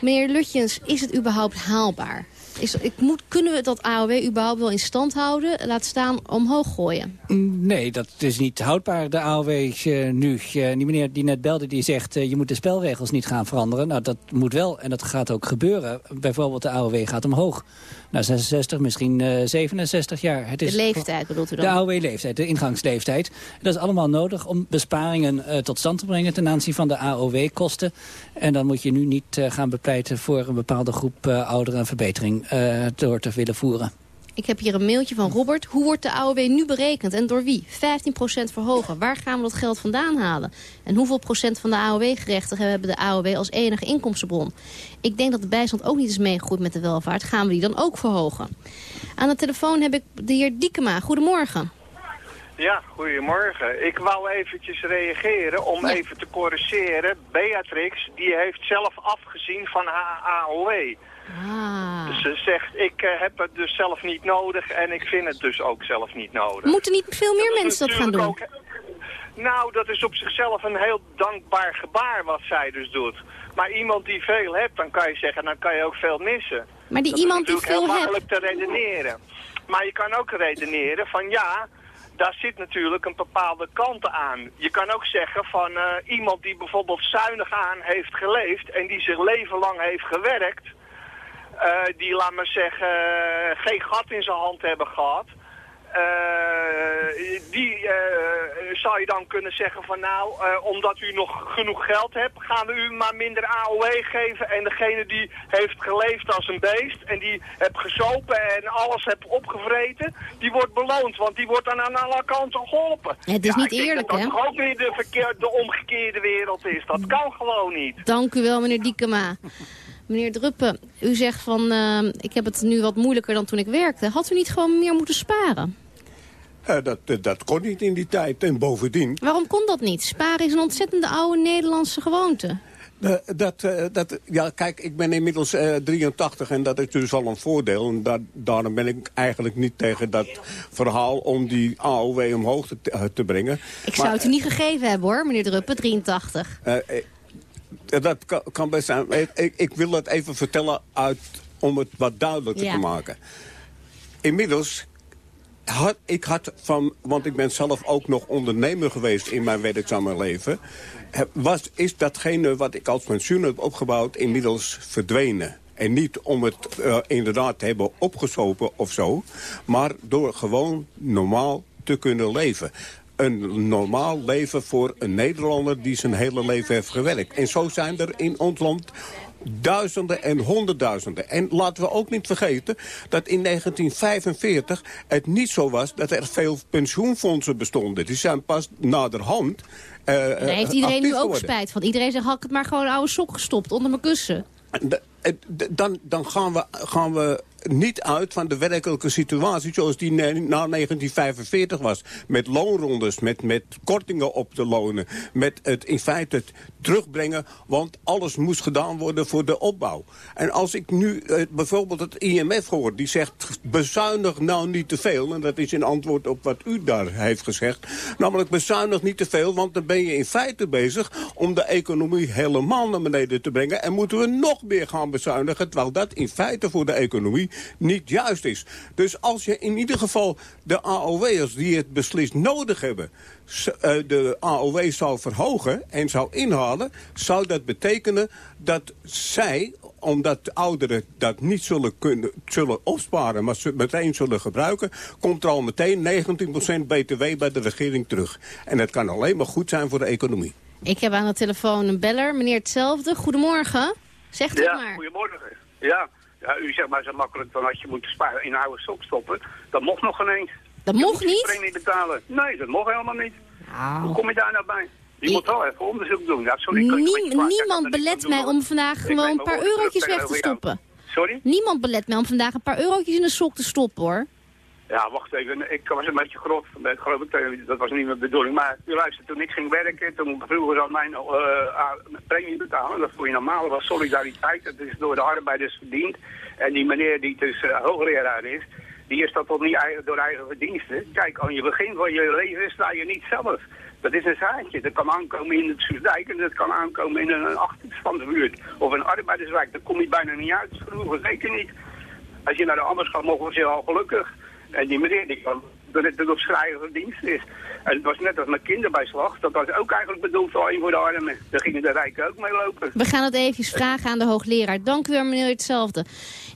Meneer Lutjens, is het überhaupt haalbaar? Is, ik moet, kunnen we dat AOW überhaupt wel in stand houden? Laat staan omhoog gooien. Nee, dat is niet houdbaar, de AOW eh, nu. Eh, die meneer die net belde, die zegt... eh, je moet de spelregels niet gaan veranderen. Nou, dat moet wel en dat gaat ook gebeuren. Bijvoorbeeld de AOW gaat omhoog. Naar 66, misschien eh, 67 jaar. Het is De leeftijd bedoelt u dan? De AOW-leeftijd, de ingangsleeftijd. Dat is allemaal nodig om besparingen tot stand te brengen... ten aanzien van de AOW-kosten. En dan moet je nu niet gaan bepleiten voor een bepaalde groep ouderen... een verbetering eh, door te willen voeren. Ik heb hier een mailtje van Robert. Hoe wordt de AOW nu berekend en door wie? 15% verhogen. Waar gaan we dat geld vandaan halen? En hoeveel procent van de AOW-gerechtigen hebben de AOW als enige inkomstenbron? Ik denk dat de bijstand ook niet is meegegroeid met de welvaart. Gaan we die dan ook verhogen? Aan de telefoon heb ik de heer Diekema. Goedemorgen. Ja, goedemorgen. Ik wou eventjes reageren om even te corrigeren. Beatrix, die heeft zelf afgezien van haar AOW. Ah. Ze zegt, ik eh, heb het dus zelf niet nodig en ik vind het dus ook zelf niet nodig. Moeten niet veel meer mensen dat gaan doen? Nou, dat is op zichzelf een heel dankbaar gebaar wat zij dus doet. Maar iemand die veel hebt, dan kan je zeggen, dan kan je ook veel missen. Maar die dat iemand die is natuurlijk veel heel hebt... makkelijk te redeneren. Maar je kan ook redeneren van ja, daar zit natuurlijk een bepaalde kant aan. Je kan ook zeggen van eh, iemand die bijvoorbeeld zuinig aan heeft geleefd en die zich leven lang heeft gewerkt, eh, die laat maar zeggen geen gat in zijn hand hebben gehad. eh, die eh, zou je dan kunnen zeggen van nou, omdat u nog genoeg geld hebt, gaan we u maar minder AOW geven. En degene die heeft geleefd als een beest en die heeft gesopen en alles heeft opgevreten, die wordt beloond. Want die wordt dan aan alle kanten geholpen. Het is Ja, niet eerlijk, dat hè? dat toch ook weer de, verkeer, de omgekeerde wereld is. Dat kan gewoon niet. Dank u wel, meneer Diekema. Meneer Druppen, u zegt van, eh, ik heb het nu wat moeilijker dan toen ik werkte. Had u niet gewoon meer moeten sparen? Eh, dat, eh, dat kon niet in die tijd. En bovendien, Waarom kon dat niet? Sparen is een ontzettende oude Nederlandse gewoonte. Eh, dat, dat, ja, kijk, ik ben inmiddels eh, 83 en dat is dus al een voordeel. En da daarom ben ik eigenlijk niet tegen dat verhaal om die AOW omhoog te, te brengen. Ik zou het u niet gegeven hebben hoor, meneer Druppen, 83. Eh, eh, dat kan, kan best zijn. Eh, Ik, ik wil dat even vertellen uit om het wat duidelijker Ja. te maken. Inmiddels had, ik had van, want ik ben zelf ook nog ondernemer geweest in mijn werkzame leven, heb- was, is datgene wat ik als pensioen heb opgebouwd inmiddels verdwenen. En niet om het eh, inderdaad te hebben opgesopen of zo, maar door gewoon normaal te kunnen leven. Een normaal leven voor een Nederlander die zijn hele leven heeft gewerkt. En zo zijn er in ons land duizenden en honderdduizenden. En laten we ook niet vergeten dat in 1945 het niet zo was dat er veel pensioenfondsen bestonden. Die zijn pas naderhand eh Daar heeft iedereen nu ook spijt van. Iedereen zegt, had ik het maar gewoon een oude sok gestopt onder mijn kussen. Dan, dan gaan, we, gaan we niet uit van de werkelijke situatie zoals die na 1945 was. Met loonrondes, met, met kortingen op de lonen. Met het in feite het terugbrengen, want alles moest gedaan worden voor de opbouw. En als ik nu eh, bijvoorbeeld het IMF hoor, die zegt bezuinig nou niet te veel. En dat is in antwoord op wat u daar heeft gezegd. Namelijk bezuinig niet te veel, want dan ben je in feite bezig om de economie helemaal naar beneden te brengen. En moeten we nog meer gaan bezuinigen, terwijl dat in feite voor de economie niet juist is. Dus als je in ieder geval de AOW'ers die het beslist nodig hebben, eh, de AOW zou verhogen en zou inhalen, zou dat betekenen dat zij omdat de ouderen dat niet zullen kunnen zullen opsparen, maar ze meteen zullen gebruiken, komt er al meteen 19% btw bij de regering terug. En dat kan alleen maar goed zijn voor de economie. Ik heb aan de telefoon een beller, meneer hetzelfde. Goedemorgen. Zeg het ja, maar. goedemorgen. Ja. Ja, u zegt maar zo makkelijk van als je moet sparen in een oude sok stoppen. Dat mocht nog ineens. Dat Je mocht niet? premie betalen. Nee, dat mocht helemaal niet. Nou. Hoe kom je daar nou bij? Je moet wel even onderzoek doen. Ja, sorry, niemand belet mij om vandaag gewoon een paar eurotjes weg te stoppen. Sorry? Niemand belet mij om vandaag een paar eurotjes in een sok te stoppen, hoor. Ja, wacht even. Ik was een beetje grof. Dat geloof ik, dat was niet mijn bedoeling. Maar u luistert, toen ik ging werken, toen vroeger al mijn aan- premie betalen. Dat voor je normaal was solidariteit. Dat is door de arbeiders verdiend. En die meneer die dus eh, hoogleraar is, die is dat toch niet eigen, door eigen verdiensten. Kijk, aan je begin van je leven sta je niet zelf. Dat is een zaadje. Dat kan aankomen in het Soesdijk en dat kan aankomen in een achterstandsbuurt. Of een arbeiderswijk. Daar kom je bijna niet uit. Vroeger zeker niet. Als je naar de anders gaat, mogen je al gelukkig. En die meneer die kan dat het op schrijven dienst is. En het was net als met kinderbijslag. Dat was ook eigenlijk bedoeld alleen voor de armen. Daar gingen de rijken ook mee lopen. We gaan het even vragen aan de hoogleraar. Dank u wel, meneer hetzelfde.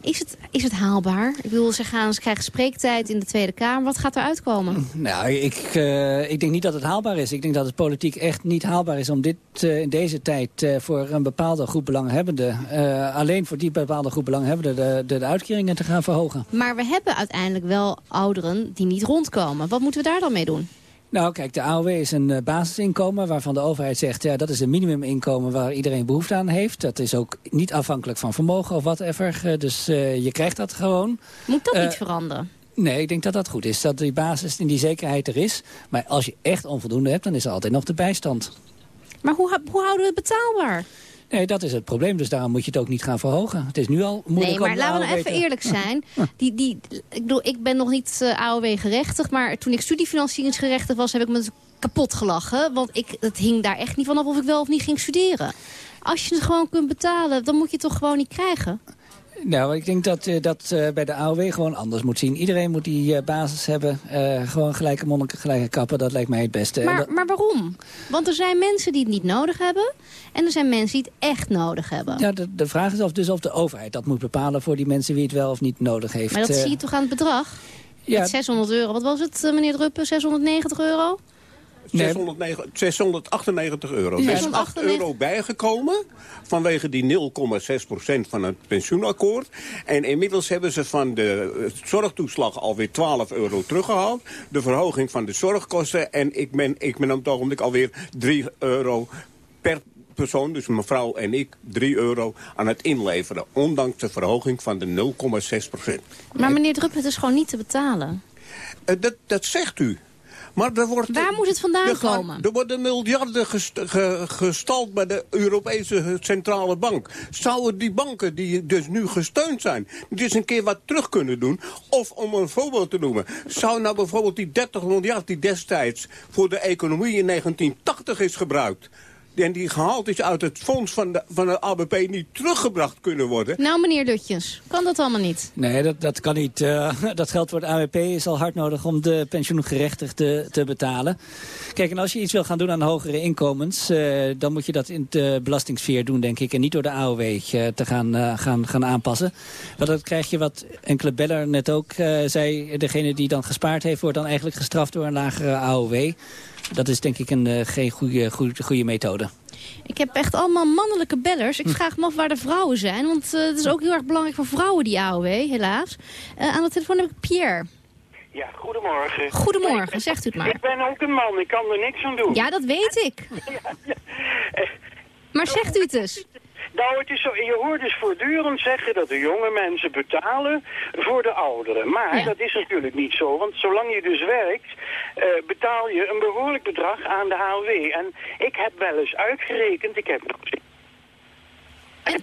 Is het, is het haalbaar? Ik bedoel, ze, gaan, ze krijgen spreektijd in de Tweede Kamer. Wat gaat er uitkomen? Nou, ik, eh, ik denk niet dat het haalbaar is. Ik denk dat het politiek echt niet haalbaar is om dit eh, in deze tijd eh, voor een bepaalde groep belanghebbenden, eh, alleen voor die bepaalde groep belanghebbenden, de, de, de uitkeringen te gaan verhogen. Maar we hebben uiteindelijk wel ouderen die niet rondkomen. Wat moeten we daar dan mee doen? Nou, kijk, de AOW is een eh, basisinkomen waarvan de overheid zegt... ja, dat is een minimuminkomen waar iedereen behoefte aan heeft. Dat is ook niet afhankelijk van vermogen of whatever. Eh, dus eh, je krijgt dat gewoon. Moet dat Eh, niet veranderen? Nee, ik denk dat dat goed is. Dat die basis en die zekerheid er is. Maar als je echt onvoldoende hebt, dan is er altijd nog de bijstand. Maar hoe, hoe houden we het betaalbaar? Nee, dat is het probleem. Dus daarom moet je het ook niet gaan verhogen. Het is nu al moeilijk Nee, maar de laten we nou even eerlijk zijn. Die, die, ik, bedoel, ik ben nog niet eh, AOW-gerechtig, maar toen ik studiefinancieringsgerechtig was, heb ik me kapot gelachen. Want ik, het hing daar echt niet van af of ik wel of niet ging studeren. Als je het gewoon kunt betalen, dan moet je het toch gewoon niet krijgen? Nou, ik denk dat eh, dat eh, bij de AOW gewoon anders moet zien. Iedereen moet die eh, basis hebben. Gewoon gelijke monniken, gelijke kappen. Dat lijkt mij het beste. Maar, dat- maar waarom? Want er zijn mensen die het niet nodig hebben. En er zijn mensen die het echt nodig hebben. ja, de, de vraag is of, dus of de overheid dat moet bepalen voor die mensen wie het wel of niet nodig heeft. Maar dat zie je toch aan het bedrag? Ja. Met 600 euro. Wat was het, meneer Druppen? 690 euro? 609 698 euro. Ja. Er is 8 698 euro bijgekomen vanwege die 0,6% van het pensioenakkoord. En inmiddels hebben ze van de zorgtoeslag alweer 12 euro teruggehaald. De verhoging van de zorgkosten. En ik ben, ik ben op het ogenblik alweer 3 euro per persoon, dus mevrouw en ik, 3 euro aan het inleveren. Ondanks de verhoging van de 0,6%. Maar meneer Druppen, het is gewoon niet te betalen. Eh, dat, dat zegt u. Maar er wordt, Waar moet het vandaan er gaan- komen? Er worden miljarden gest- ge- gestald bij de Europese Centrale Bank. Zouden die banken die dus nu gesteund zijn... eens een keer wat terug kunnen doen? Of om een voorbeeld te noemen... zou nou bijvoorbeeld die 30 miljard die destijds voor de economie in 1980 is gebruikt... en die gehaald is uit het fonds van de, van de ABP niet teruggebracht kunnen worden. Nou, meneer Lutjens, kan dat allemaal niet? Nee, dat, dat kan niet. Uh, dat geld voor het AWP is al hard nodig om de pensioengerechtigden te betalen. Kijk, en als je iets wil gaan doen aan hogere inkomens... Uh, dan moet je dat in de belastingssfeer doen, denk ik. En niet door de AOW uh, te gaan, gaan, gaan aanpassen. Want dan krijg je wat enkele beller net ook zei... degene die dan gespaard heeft, wordt dan eigenlijk gestraft door een lagere AOW. Dat is denk ik een, geen goede, goede, goede methode. Ik heb echt allemaal mannelijke bellers. Ik hm. vraag me af waar de vrouwen zijn. Want uh, het is ook heel erg belangrijk voor vrouwen, die AOW, helaas. Uh, aan de telefoon heb ik Pierre. Ja, goedemorgen. Goedemorgen, zegt u het maar. Ik ben ook een man, ik kan er niks aan doen. Ja, dat weet ik. ja, ja. Maar zegt u het eens. Nou, het is zo, je hoort dus voortdurend zeggen dat de jonge mensen betalen voor de ouderen. Maar dat is natuurlijk niet zo, want zolang je dus werkt, uh, betaal je een behoorlijk bedrag aan de AOW. En ik heb wel eens uitgerekend, ik heb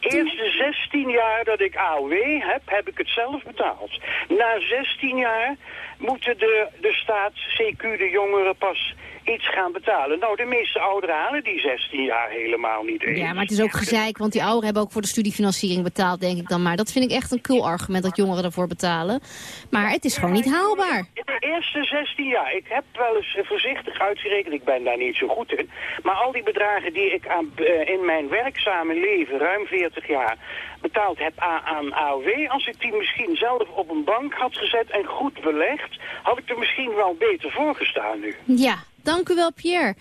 de eerste 16 jaar dat ik AOW heb, heb ik het zelf betaald. Na 16 jaar moeten de, de staat, CQ, de jongeren pas iets gaan betalen. Nou, de meeste ouderen halen die 16 jaar helemaal niet eens. Ja, maar het is ook gezeik, want die ouderen hebben ook voor de studiefinanciering betaald, denk ik dan maar. Dat vind ik echt een cool argument dat jongeren ervoor betalen. Maar het is gewoon niet haalbaar. De eerste 16 jaar, ik heb wel eens voorzichtig uitgerekend, ik ben daar niet zo goed in. Maar al die bedragen die ik aan, uh, in mijn werkzame leven, ruim 40 jaar, betaald heb aan AOW, als ik die misschien zelf op een bank had gezet en goed belegd, had ik er misschien wel beter voor gestaan nu. Ja, dank u wel Pierre.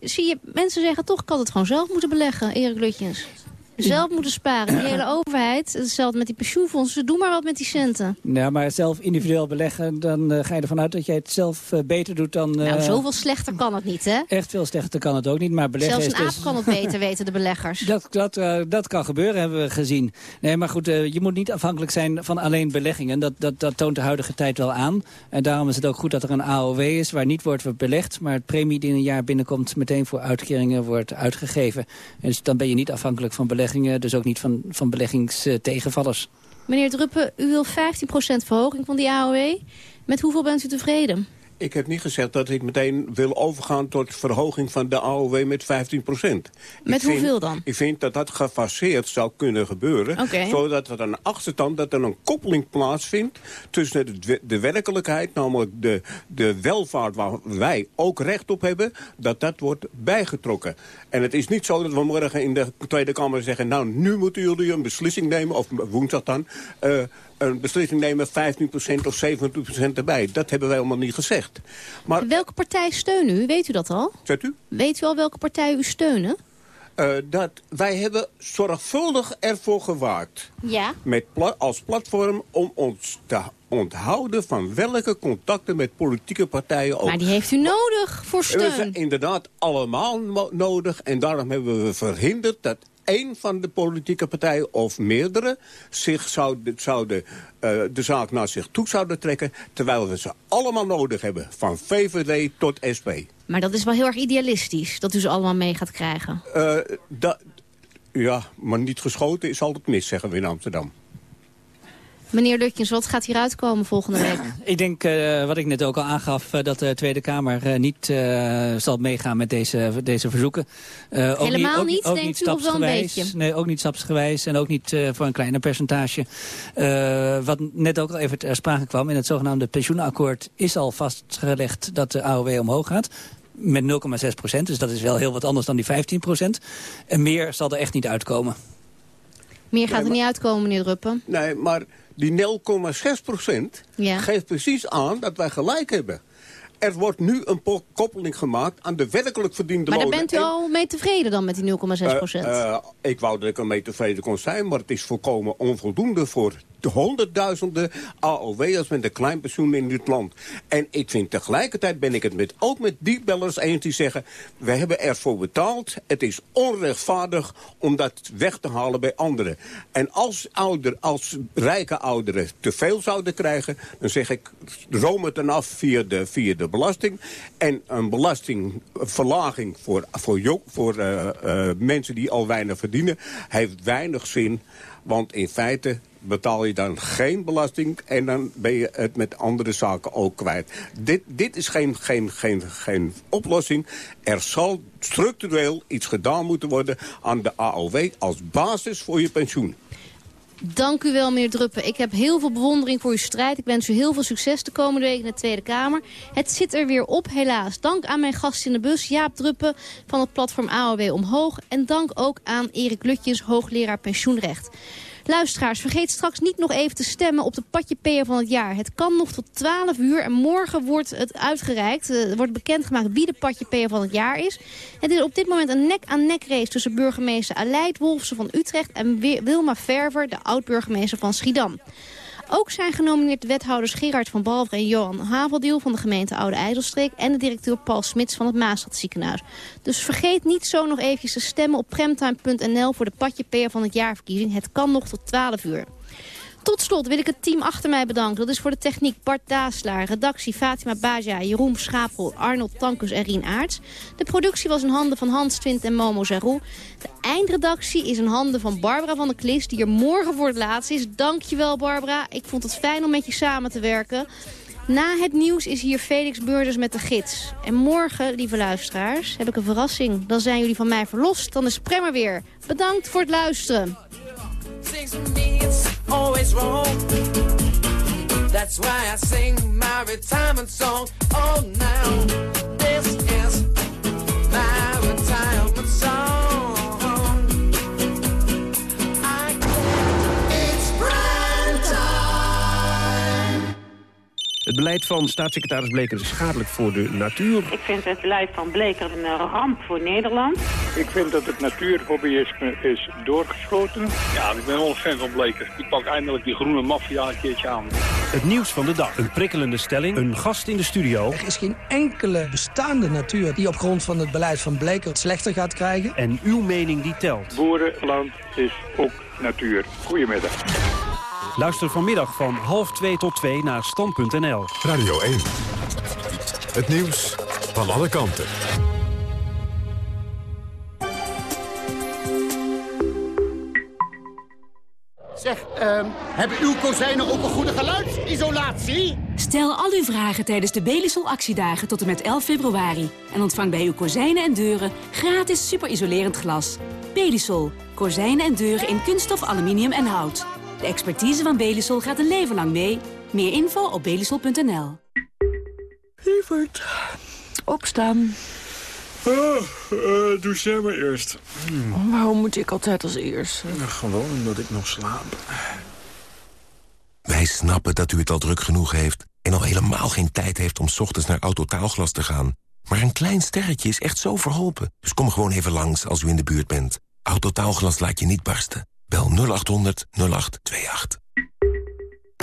Zie je, mensen zeggen toch, ik had het gewoon zelf moeten beleggen, Erik Lutjens zelf moeten sparen. Die hele overheid, hetzelfde met die pensioenfondsen, doe maar wat met die centen. Ja, maar zelf individueel beleggen, dan uh, ga je ervan uit dat jij het zelf uh, beter doet dan... Uh, nou, zoveel slechter kan het niet, hè? Echt veel slechter kan het ook niet, maar beleggen Zelfs een aap dus... kan het beter, weten de beleggers. Dat, dat, dat kan gebeuren, hebben we gezien. Nee, maar goed, je moet niet afhankelijk zijn van alleen beleggingen. Dat, dat, dat toont de huidige tijd wel aan. En daarom is het ook goed dat er een AOW is, waar niet wordt belegd, maar het premie die in een jaar binnenkomt meteen voor uitkeringen wordt uitgegeven. Dus dan ben je niet afhankelijk van dus ook niet van, van beleggingstegenvallers. Meneer Druppen, u wil 15% verhoging van die AOW. Met hoeveel bent u tevreden? Ik heb niet gezegd dat ik meteen wil overgaan tot verhoging van de AOW met 15 procent. Met hoeveel dan? Ik vind dat dat gefaseerd zou kunnen gebeuren. Zodat er een achterstand, dat er een koppeling plaatsvindt tussen de, de werkelijkheid, namelijk de, de welvaart waar wij ook recht op hebben, dat dat wordt bijgetrokken. En het is niet zo dat we morgen in de Tweede Kamer zeggen, nou nu moeten jullie een beslissing nemen, of woensdag dan, uh, een beslissing nemen 15% of 17% erbij. Dat hebben wij allemaal niet gezegd. Maar, welke partij steunen u? Weet u dat al? Zet u? Weet u al welke partij u steunen? Uh, dat wij hebben zorgvuldig ervoor gewaakt. Ja. Met pla als platform om ons te onthouden van welke contacten met politieke partijen ook. Maar die heeft u nodig voor steun. We hebben inderdaad allemaal nodig. En daarom hebben we verhinderd dat één van de politieke partijen of meerdere zich zouden, zouden uh, de zaak naar zich toe zouden trekken... terwijl we ze allemaal nodig hebben, van VVD tot SP. Maar dat is wel heel erg idealistisch, dat u ze allemaal mee gaat krijgen. Uh, ja, maar niet geschoten is altijd mis, zeggen we in Amsterdam. Meneer Lutjens, wat gaat hieruit komen volgende week? Ik denk, uh, wat ik net ook al aangaf, uh, dat de Tweede Kamer uh, niet zal meegaan met deze, deze verzoeken. Helemaal ook niet, ook, denkt niet u of wel een beetje? Nee, ook niet stapsgewijs en ook niet voor een kleiner percentage. wat net ook al even ter sprake kwam, in het zogenaamde pensioenakkoord is al vastgelegd dat de AOW omhoog gaat met 0,6 procent. Dus dat is wel heel wat anders dan die 15 procent. En meer zal er echt niet uitkomen. Meer gaat er niet uitkomen, meneer Ruppen. Nee, maar die 0,6 procent geeft precies aan dat wij gelijk hebben. Er wordt nu een koppeling gemaakt aan de werkelijk verdiende lonen. Maar daar bent u al mee tevreden dan met die 0,6 procent? Uh, uh, ik wou dat ik er mee tevreden kon zijn, maar het is volkomen onvoldoende voor de honderdduizenden AOW'ers met een klein pensioen in dit land. En ik vind tegelijkertijd ben ik het met, ook met die bellers eens die zeggen... we hebben ervoor betaald, het is onrechtvaardig om dat weg te halen bij anderen. En als, ouder, als rijke ouderen te veel zouden krijgen... dan zeg ik, room het dan af via de, via de belasting. En een belastingverlaging voor, voor, voor uh, uh, mensen die al weinig verdienen... heeft weinig zin Want in feite betaal je dan geen belasting... en dan ben je het met andere zaken ook kwijt. Dit, dit is geen, geen, geen, geen oplossing. Er zal structureel iets gedaan moeten worden aan de AOW... als basis voor je pensioen. Dank u wel, meneer Druppen. Ik heb heel veel bewondering voor uw strijd. Ik wens u heel veel succes de komende week in de Tweede Kamer. Het zit er weer op, helaas. Dank aan mijn gast in de bus, Jaap Druppen van het platform AOW Omhoog. En dank ook aan Erik Lutjes, hoogleraar pensioenrecht. Luisteraars, vergeet straks niet nog even te stemmen op de patjepeer van het jaar. Het kan nog tot 12 uur en morgen wordt het uitgereikt. Er wordt bekendgemaakt wie de patjepeer van het jaar is. Het is op dit moment een nek-aan-nek race tussen burgemeester Aleid Wolfsen van Utrecht... en Wilma Verver, de oud-burgemeester van Schiedam. Ook zijn genomineerd wethouders Gerard van Balver en Johan Haveldiel van de gemeente Oude IJsselstreek en de directeur Paul Smits van het Maastadziekenhuis. Dus vergeet niet zo nog eventjes te stemmen op premtime.nl voor de Patje Peer van het jaarverkiezing. Het kan nog tot 12 uur. Tot slot wil ik het team achter mij bedanken. Dat is voor de techniek Bart Daaslaar, redactie Fatima Baja, Jeroen Schapel, Arnold Tankus en Rien Aarts. De productie was in handen van Hans Twint en Momo Zarou. De eindredactie is in handen van Barbara van der Klis, die er morgen voor het laatst is. Dankjewel Barbara, ik vond het fijn om met je samen te werken. Na het nieuws is hier Felix Beurders met de gids. En morgen, lieve luisteraars, heb ik een verrassing. Dan zijn jullie van mij verlost. Dan is Premmer weer. Bedankt voor het luisteren. Sings to me, it's always wrong. That's why I sing my retirement song. Oh, now this is my Het beleid van staatssecretaris Bleker is schadelijk voor de natuur. Ik vind het beleid van Bleker een eh, ramp voor Nederland. Ik vind dat het natuurhobbyisme is doorgeschoten. Ja, ik ben wel een fan van Bleker. Die pakt eindelijk die groene maffia een keertje aan. Het nieuws van de dag. Een prikkelende stelling. Een gast in de studio. Er is geen enkele bestaande natuur die op grond van het beleid van Bleker het slechter gaat krijgen. En uw mening die telt. Boerenland is ook natuur. Goedemiddag. Luister vanmiddag van half 2 tot 2 naar stand.nl. Radio 1. Het nieuws van alle kanten. Zeg, ehm, hebben uw kozijnen ook een goede geluidsisolatie? Stel al uw vragen tijdens de Belisol actiedagen tot en met 11 februari. En ontvang bij uw kozijnen en deuren gratis superisolerend glas. Belisol. Kozijnen en deuren in kunststof, aluminium en hout. De expertise van Belisol gaat een leven lang mee. Meer info op belisol.nl. Lieverd, opstaan. Uh, doe jij maar eerst. Waarom moet ik altijd als eerste? gewoon omdat ik nog slaap. Wij snappen dat u het al druk genoeg heeft... en al helemaal geen tijd heeft om 's ochtends naar Autotaalglas te gaan. Maar een klein sterretje is echt zo verholpen. Dus kom gewoon even langs als u in de buurt bent. Autotaalglas laat je niet barsten. Bel 0800 0828.